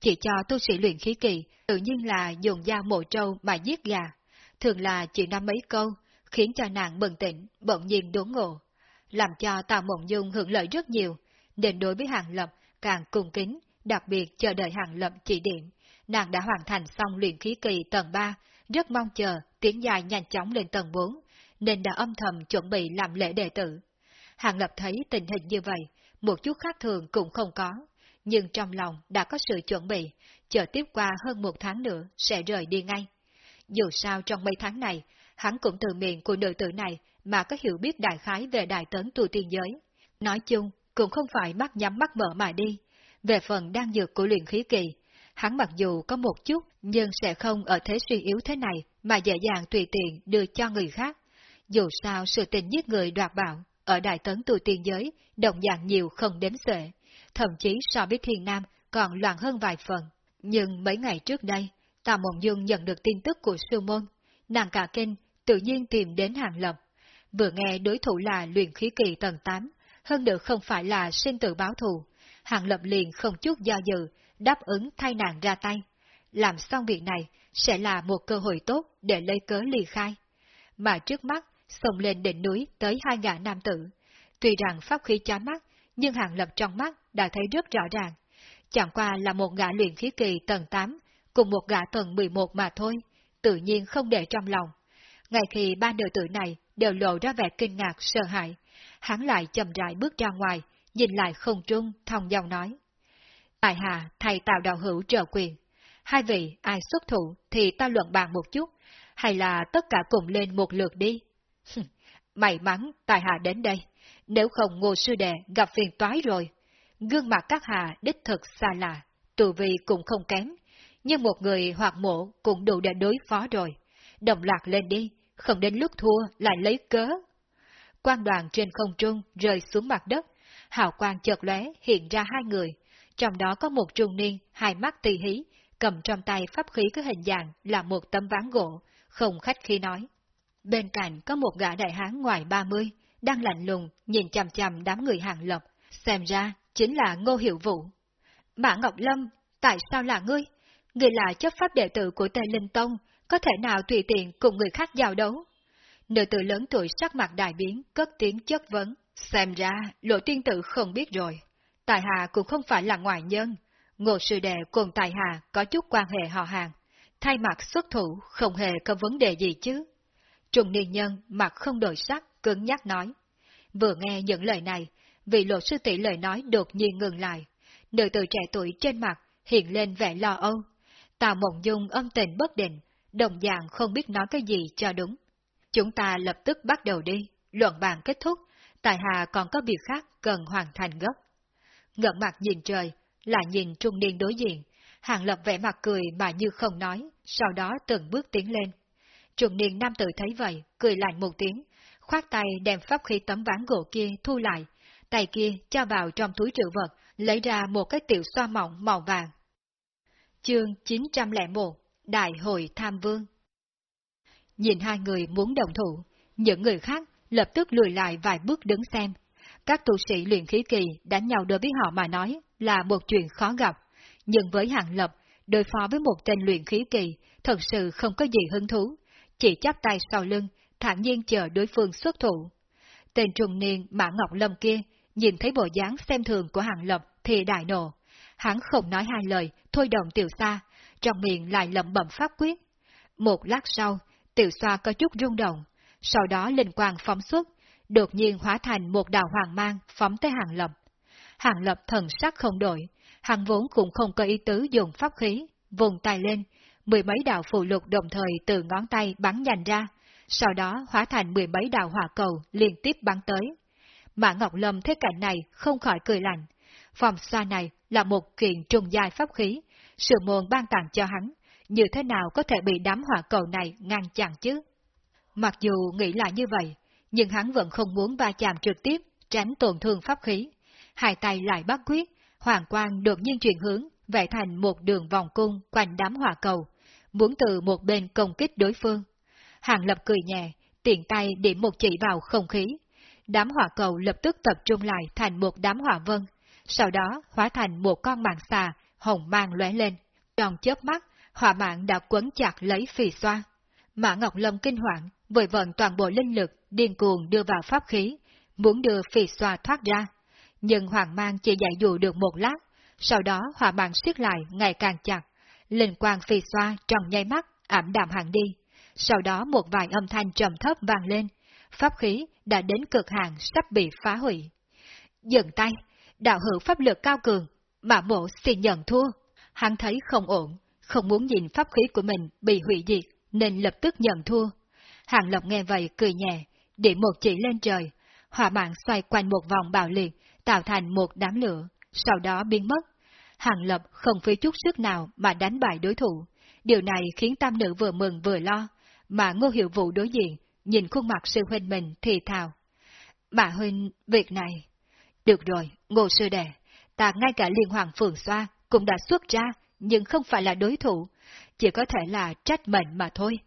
chỉ cho tu sĩ luyện khí kỳ, tự nhiên là dùng dao mổ trâu mà giết gà. Thường là chỉ nói mấy câu, khiến cho nàng bừng tỉnh, bỗng nhiên đốn ngộ. Làm cho Tào Mộng Dung hưởng lợi rất nhiều, nên đối với Hàng Lập càng cung kính, đặc biệt chờ đợi Hàng Lập chỉ điểm. Nàng đã hoàn thành xong luyện khí kỳ tầng 3, rất mong chờ tiến dài nhanh chóng lên tầng 4, nên đã âm thầm chuẩn bị làm lễ đệ tử. Hàng Lập thấy tình hình như vậy, một chút khác thường cũng không có, nhưng trong lòng đã có sự chuẩn bị, chờ tiếp qua hơn một tháng nữa sẽ rời đi ngay. Dù sao trong mấy tháng này, hắn cũng từ miệng của nữ tử này mà có hiểu biết đại khái về đại tấn tu tiên giới. Nói chung, cũng không phải mắt nhắm mắt mở mà đi. Về phần đang dược của luyện khí kỳ, hắn mặc dù có một chút, nhưng sẽ không ở thế suy yếu thế này mà dễ dàng tùy tiện đưa cho người khác. Dù sao sự tình giết người đoạt bảo, ở đại tấn tu tiên giới, đồng dạng nhiều không đến xuể, thậm chí so với thiên nam còn loạn hơn vài phần. Nhưng mấy ngày trước đây, Tà Mộng Dương nhận được tin tức của sư môn, nàng cả kinh tự nhiên tìm đến Hàng Lập. Vừa nghe đối thủ là luyện khí kỳ tầng 8, hơn nữa không phải là sinh tử báo thù, Hàng Lập liền không chút do dự, đáp ứng thay nàng ra tay. Làm xong việc này sẽ là một cơ hội tốt để lấy cớ ly khai. Mà trước mắt, xông lên đỉnh núi tới hai gã nam tử. Tuy rằng pháp khí chói mắt, nhưng Hàng Lập trong mắt đã thấy rất rõ ràng. Chẳng qua là một gã luyện khí kỳ tầng 8, cùng một gã tầng 11 mà thôi, tự nhiên không để trong lòng. Ngay khi ba nữ tử này đều lộ ra vẻ kinh ngạc sợ hãi, hắn lại chậm rãi bước ra ngoài, nhìn lại không trung, thong dòng nói. Tại hạ, thầy tạo đạo hữu trợ quyền. Hai vị, ai xuất thủ thì ta luận bàn một chút, hay là tất cả cùng lên một lượt đi. May mắn tài hạ đến đây, nếu không ngô sư đệ gặp phiền toái rồi. Gương mặt các hạ đích thực xa lạ, tù vị cũng không kém, nhưng một người hoặc mộ cũng đủ để đối phó rồi. Đồng loạt lên đi, không đến lúc thua lại lấy cớ. Quan đoàn trên không trung rơi xuống mặt đất, hào quang chợt lóe hiện ra hai người, trong đó có một trung niên, hai mắt tì hí, cầm trong tay pháp khí có hình dạng là một tấm ván gỗ, không khách khi nói. Bên cạnh có một gã đại hán ngoài 30, đang lạnh lùng nhìn chằm chằm đám người hàng lộc, xem ra chính là Ngô Hiệu Vũ. Mã Ngọc Lâm, tại sao là ngươi? Ngươi là chấp pháp đệ tử của Tề Linh Tông, có thể nào tùy tiện cùng người khác giao đấu? Nữ tử lớn tuổi sắc mặt đại biến, cất tiếng chất vấn. Xem ra, lộ tiên tử không biết rồi. Tài Hà cũng không phải là ngoại nhân. Ngô sư đệ cùng Tài Hà có chút quan hệ họ hàng. Thay mặt xuất thủ không hề có vấn đề gì chứ. Trùng niên nhân mặt không đổi sắc, cứng nhắc nói. Vừa nghe những lời này, vị lộ sư tỷ lời nói đột nhiên ngừng lại. Nữ tử trẻ tuổi trên mặt hiện lên vẻ lo âu. Tào Mộng Dung âm tình bất định, đồng dạng không biết nói cái gì cho đúng. Chúng ta lập tức bắt đầu đi, luận bàn kết thúc, Tài Hà còn có việc khác cần hoàn thành gấp. Ngợn mặt nhìn trời, lại nhìn trung niên đối diện, hàng lập vẻ mặt cười mà như không nói, sau đó từng bước tiến lên. Trung niên nam tử thấy vậy, cười lạnh một tiếng, khoát tay đem pháp khí tấm ván gỗ kia thu lại, tay kia cho vào trong túi trữ vật, lấy ra một cái tiểu xoa mỏng màu vàng. Chương 901 Đại hội Tham Vương Nhìn hai người muốn đồng thủ, những người khác lập tức lùi lại vài bước đứng xem. Các tu sĩ luyện khí kỳ đánh nhau đối với họ mà nói là một chuyện khó gặp, nhưng với hạng lập, đối phó với một tên luyện khí kỳ thật sự không có gì hứng thú, chỉ chắp tay sau lưng, thản nhiên chờ đối phương xuất thủ. Tên trùng niên Mã Ngọc Lâm kia, nhìn thấy bộ dáng xem thường của Hàng Lập thì đại nộ. Hắn không nói hai lời, thôi động tiểu xa, trong miệng lại lẩm bẩm pháp quyết. Một lát sau, tiểu xoa có chút rung động, sau đó linh quang phóng xuất, đột nhiên hóa thành một đạo hoàng mang phóng tới Hàng Lập. Hàng Lập thần sắc không đổi, hắn vốn cũng không có ý tứ dùng pháp khí, vùng tay lên, mười mấy đạo phù lục đồng thời từ ngón tay bắn nhanh ra, sau đó hóa thành mười mấy đạo hỏa cầu liên tiếp bắn tới. Mã Ngọc Lâm thấy cảnh này không khỏi cười lạnh. Phòng xoa này là một kiện trùng dài pháp khí, sự môn ban tặng cho hắn, như thế nào có thể bị đám hỏa cầu này ngăn chặn chứ? Mặc dù nghĩ là như vậy, nhưng hắn vẫn không muốn va chạm trực tiếp, tránh tổn thương pháp khí. Hai tay lại bắt quyết, hoàng quang đột nhiên chuyển hướng, vẽ thành một đường vòng cung quanh đám hỏa cầu, muốn từ một bên công kích đối phương. Hàng lập cười nhẹ, tiện tay điểm một chỉ vào không khí. Đám hỏa cầu lập tức tập trung lại thành một đám hỏa vân, sau đó hóa thành một con mạng xà, hồng mang lóe lên. tròn chớp mắt, hỏa mạng đã quấn chặt lấy phì xoa. Mã Ngọc Lâm kinh hoàng, vội vận toàn bộ linh lực, điên cuồng đưa vào pháp khí, muốn đưa phì xoa thoát ra. Nhưng hoàng mang chỉ dạy dụ được một lát, sau đó hỏa mạng siết lại ngày càng chặt. Linh quang phì xoa trong nháy mắt, ảm đạm hẳn đi. Sau đó một vài âm thanh trầm thấp vang lên, pháp khí đã đến cực hạn sắp bị phá hủy. Dừng tay, đạo hữu pháp lực cao cường, mà mộ xin nhận thua. Hắn thấy không ổn, không muốn nhìn pháp khí của mình bị hủy diệt, nên lập tức nhận thua. Hàng Lộc nghe vậy cười nhẹ, điểm một chỉ lên trời, hỏa mạng xoay quanh một vòng bạo liệt, tạo thành một đám lửa, sau đó biến mất. Hàng Lập không phí chút sức nào mà đánh bại đối thủ. Điều này khiến tam nữ vừa mừng vừa lo, mà ngô hiệu vụ đối diện, nhìn khuôn mặt sư huynh mình thì thào. Bà huynh, việc này... Được rồi, ngô sư đệ, ta ngay cả liên hoàng phường xoa cũng đã xuất ra, nhưng không phải là đối thủ, chỉ có thể là trách mệnh mà thôi.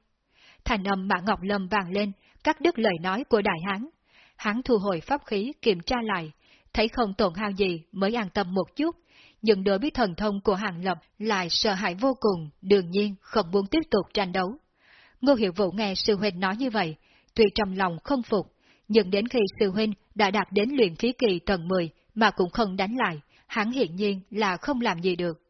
Thành âm Mã Ngọc Lâm vang lên, cắt đứt lời nói của đại hán. Hắn thu hồi pháp khí kiểm tra lại, thấy không tổn hao gì mới an tâm một chút, nhưng đối với thần thông của Hàng Lập lại sợ hãi vô cùng, đương nhiên không muốn tiếp tục tranh đấu. Ngô Hiệu Vũ nghe sư huynh nói như vậy, tuy trong lòng không phục, nhưng đến khi sư huynh đã đạt đến luyện khí kỳ tầng 10 mà cũng không đánh lại, hắn hiện nhiên là không làm gì được.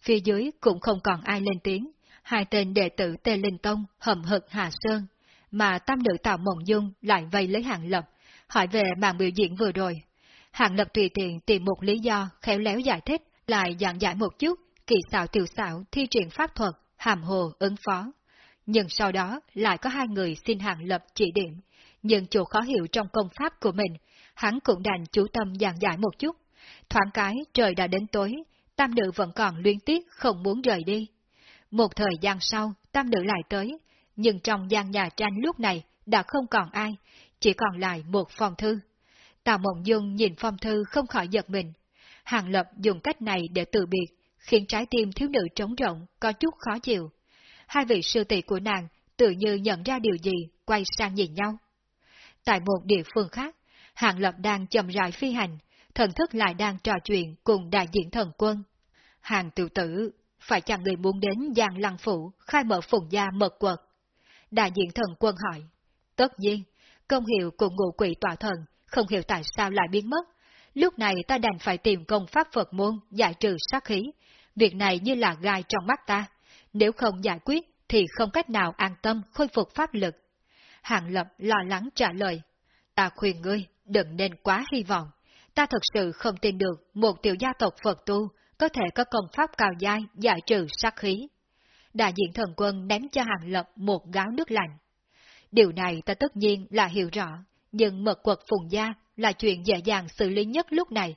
Phía dưới cũng không còn ai lên tiếng, hai tên đệ tử Tê Linh Tông hầm hực Hà Sơn, mà tam nữ Tạo Mộng Dung lại vây lấy Hàng Lập, hỏi về màn biểu diễn vừa rồi. Hàng Lập tùy tiện tìm một lý do khéo léo giải thích, lại giảng giải một chút, kỳ xảo tiểu xảo thi triển pháp thuật, hàm hồ ứng phó. Nhưng sau đó lại có hai người xin Hàng Lập chỉ điểm, nhưng chỗ khó hiểu trong công pháp của mình, hắn cũng đành chú tâm giảng giải một chút. Thoáng cái trời đã đến tối, tam nữ vẫn còn luyến tiếc không muốn rời đi. Một thời gian sau, tam nữ lại tới, nhưng trong gian nhà tranh lúc này đã không còn ai, chỉ còn lại một phong thư. Tào Mộng Dung nhìn phong thư không khỏi giật mình. Hàng Lập dùng cách này để từ biệt, khiến trái tim thiếu nữ trống rộng, có chút khó chịu. Hai vị sư tỷ của nàng tự như nhận ra điều gì, quay sang nhìn nhau. Tại một địa phương khác, Hàng Lập đang chậm rãi phi hành, thần thức lại đang trò chuyện cùng đại diện thần quân. Hàng tiểu tử, phải chăng người muốn đến Giang Lăng Phủ khai mở phùng gia mật quật? Đại diện thần quân hỏi. Tất nhiên, công hiệu của ngụ quỷ tòa thần không hiểu tại sao lại biến mất. Lúc này ta đành phải tìm công pháp Phật môn giải trừ sát khí. Việc này như là gai trong mắt ta. Nếu không giải quyết thì không cách nào an tâm khôi phục pháp lực. Hàng Lập lo lắng trả lời. Ta khuyên ngươi, đừng nên quá hy vọng. Ta thật sự không tin được một tiểu gia tộc Phật tu có thể có công pháp cao dai giải trừ sát khí. Đại diện thần quân ném cho Hàng Lập một gáo nước lạnh. Điều này ta tất nhiên là hiểu rõ, nhưng mật quật phùng gia là chuyện dễ dàng xử lý nhất lúc này.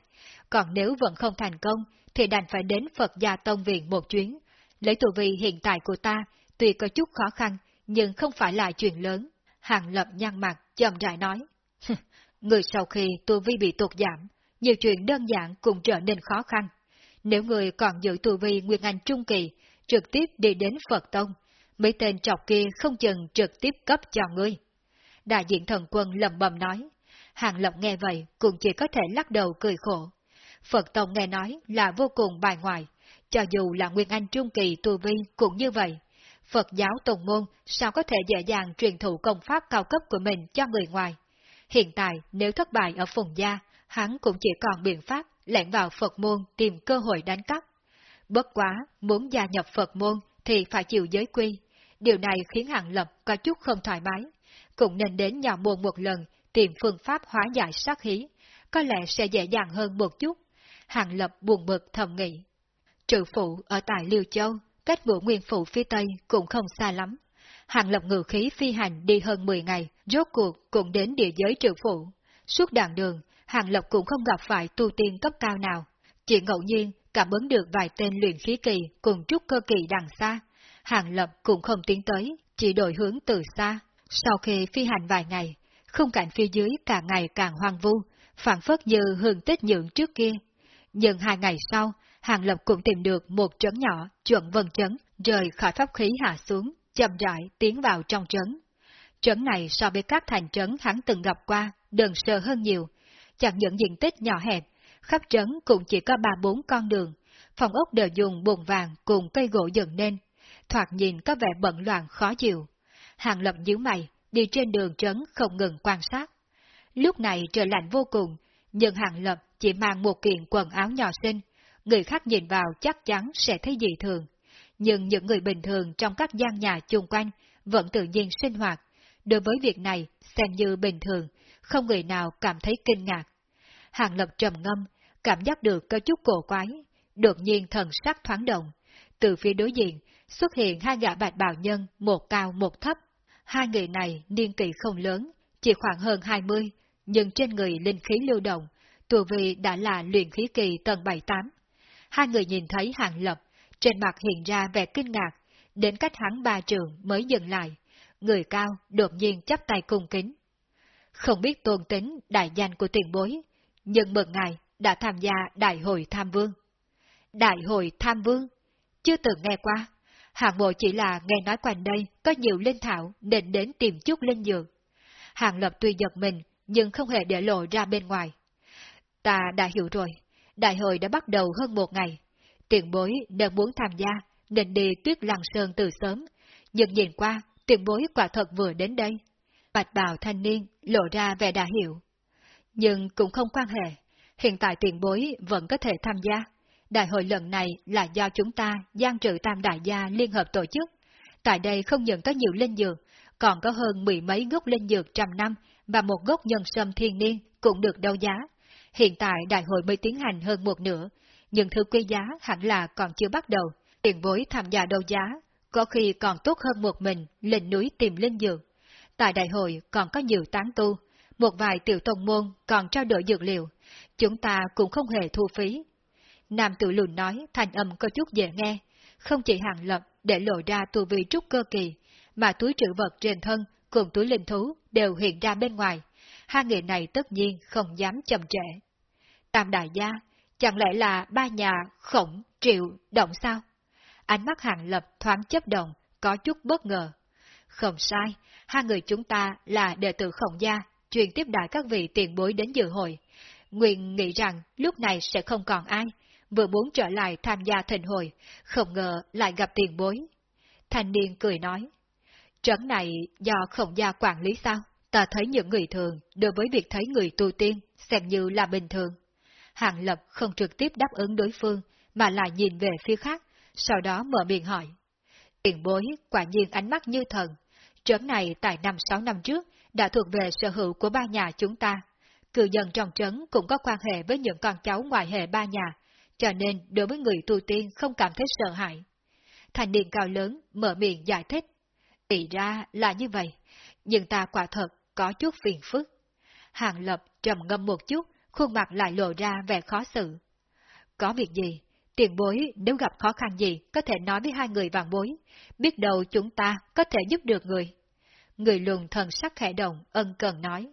Còn nếu vẫn không thành công, thì đành phải đến Phật gia Tông Viện một chuyến. Lấy tù vi hiện tại của ta, tuy có chút khó khăn, nhưng không phải là chuyện lớn. Hàng Lập nhăn mặt, chậm rãi nói. người sau khi tu vi bị tụt giảm, nhiều chuyện đơn giản cũng trở nên khó khăn. Nếu người còn giữ tu vi Nguyên Anh Trung Kỳ, trực tiếp đi đến Phật Tông, mấy tên trọc kia không chừng trực tiếp cấp cho ngươi. Đại diện thần quân lầm bầm nói. Hàng Lập nghe vậy cũng chỉ có thể lắc đầu cười khổ. Phật Tông nghe nói là vô cùng bài ngoại, cho dù là Nguyên Anh Trung Kỳ tu vi cũng như vậy. Phật giáo tùng môn sao có thể dễ dàng truyền thụ công pháp cao cấp của mình cho người ngoài. Hiện tại nếu thất bại ở phùng gia, hắn cũng chỉ còn biện pháp lẻn vào Phật môn tìm cơ hội đánh cắp. Bất quá, muốn gia nhập Phật môn thì phải chịu giới quy. Điều này khiến Hàng Lập có chút không thoải mái. Cũng nên đến nhà môn một lần tìm phương pháp hóa giải sát khí, có lẽ sẽ dễ dàng hơn một chút. Hàng Lập buồn bực thầm nghĩ. Trừ phụ ở tại Liêu Châu, cách vũ nguyên phụ phía Tây cũng không xa lắm. Hàng Lập ngự khí phi hành đi hơn 10 ngày, rốt cuộc cũng đến địa giới trừ phụ. Suốt đoạn đường, Hàng Lập cũng không gặp phải tu tiên cấp cao nào, chỉ ngẫu nhiên cảm ứng được vài tên luyện khí kỳ cùng trúc cơ kỳ đằng xa. Hàng Lập cũng không tiến tới, chỉ đổi hướng từ xa. Sau khi phi hành vài ngày, không cảnh phía dưới càng ngày càng hoang vu, phản phất như hương tích nhượng trước kia. Nhưng hai ngày sau, Hàng Lập cũng tìm được một trấn nhỏ, chuẩn vân trấn, rời khỏi pháp khí hạ xuống, chậm rãi tiến vào trong trấn. Trấn này so với các thành trấn hắn từng gặp qua, đơn sơ hơn nhiều, chẳng những diện tích nhỏ hẹp, khắp trấn cũng chỉ có ba bốn con đường, phòng ốc đều dùng bùn vàng cùng cây gỗ dựng nên, thoạt nhìn có vẻ bận loạn khó chịu. Hàng lập nhíu mày, đi trên đường trấn không ngừng quan sát. Lúc này trời lạnh vô cùng, nhưng hàng lập chỉ mang một kiện quần áo nhỏ xinh, người khác nhìn vào chắc chắn sẽ thấy dị thường. Nhưng những người bình thường trong các gian nhà chung quanh vẫn tự nhiên sinh hoạt, đối với việc này xem như bình thường, không người nào cảm thấy kinh ngạc. Hàng Lập trầm ngâm, cảm giác được có chút cổ quái, đột nhiên thần sắc thoáng động. Từ phía đối diện, xuất hiện hai gã bạch bào nhân, một cao một thấp. Hai người này niên kỷ không lớn, chỉ khoảng hơn 20, nhưng trên người linh khí lưu động, tù vị đã là luyện khí kỳ tầng 78. Hai người nhìn thấy Hàng Lập, trên mặt hiện ra vẻ kinh ngạc, đến cách hắn ba trường mới dừng lại. Người cao đột nhiên chắp tay cung kính. Không biết tôn tính đại danh của tiền bối, nhưng mừng ngài đã tham gia Đại hội Tham Vương. Đại hội Tham Vương? Chưa từng nghe qua. Hàng Mộ chỉ là nghe nói quanh đây có nhiều linh thảo nên đến tìm chút linh dược. Hàng lập tuy giật mình, nhưng không hề để lộ ra bên ngoài. Ta đã hiểu rồi, đại hội đã bắt đầu hơn một ngày. Tiền bối nếu muốn tham gia, nên đi tuyết lăng sơn từ sớm, nhưng nhìn qua, tiền bối quả thật vừa đến đây. Bạch bào thanh niên lộ ra vẻ đã hiểu. Nhưng cũng không quan hệ, hiện tại tiền bối vẫn có thể tham gia. Đại hội lần này là do chúng ta, Giang trừ tam đại gia liên hợp tổ chức. Tại đây không những có nhiều linh dược, còn có hơn mười mấy gốc linh dược trăm năm và một gốc nhân sâm thiên niên cũng được đấu giá. Hiện tại đại hội mới tiến hành hơn một nửa, nhưng thứ quý giá hẳn là còn chưa bắt đầu. Tiền bối tham gia đấu giá, có khi còn tốt hơn một mình lên núi tìm linh dược. Tại đại hội còn có nhiều tán tu, một vài tiểu tông môn còn trao đổi dược liệu, chúng ta cũng không hề thu phí. Nam tự lùn nói thành âm có chút dễ nghe, không chỉ hàng lập để lộ ra tu vi trúc cơ kỳ, mà túi trữ vật trên thân cùng túi linh thú đều hiện ra bên ngoài. Hai người này tất nhiên không dám chậm trễ. Tam đại gia, Chẳng lẽ là ba nhà khổng, triệu, động sao? Ánh mắt hàng lập thoáng chấp động, có chút bất ngờ. Không sai, hai người chúng ta là đệ tử khổng gia, truyền tiếp đại các vị tiền bối đến dự hội. Nguyện nghĩ rằng lúc này sẽ không còn ai, vừa muốn trở lại tham gia thịnh hội, không ngờ lại gặp tiền bối. Thanh niên cười nói, trấn này do khổng gia quản lý sao? Ta thấy những người thường đối với việc thấy người tu tiên xem như là bình thường. Hàng Lập không trực tiếp đáp ứng đối phương, mà lại nhìn về phía khác, sau đó mở miệng hỏi. Tiền bối quả nhiên ánh mắt như thần. Trấn này tại năm sáu năm trước đã thuộc về sở hữu của ba nhà chúng ta. Cư dân trong trấn cũng có quan hệ với những con cháu ngoài hệ ba nhà, cho nên đối với người tu tiên không cảm thấy sợ hãi. Thành niên cao lớn mở miệng giải thích. Ý ra là như vậy, nhưng ta quả thật có chút phiền phức. Hàng Lập trầm ngâm một chút, khuôn mặt lại lộ ra vẻ khó xử. Có việc gì? Tiền bối nếu gặp khó khăn gì có thể nói với hai người vàng bối, biết đâu chúng ta có thể giúp được người. Người lùn thần sắc khẽ động, ân cần nói.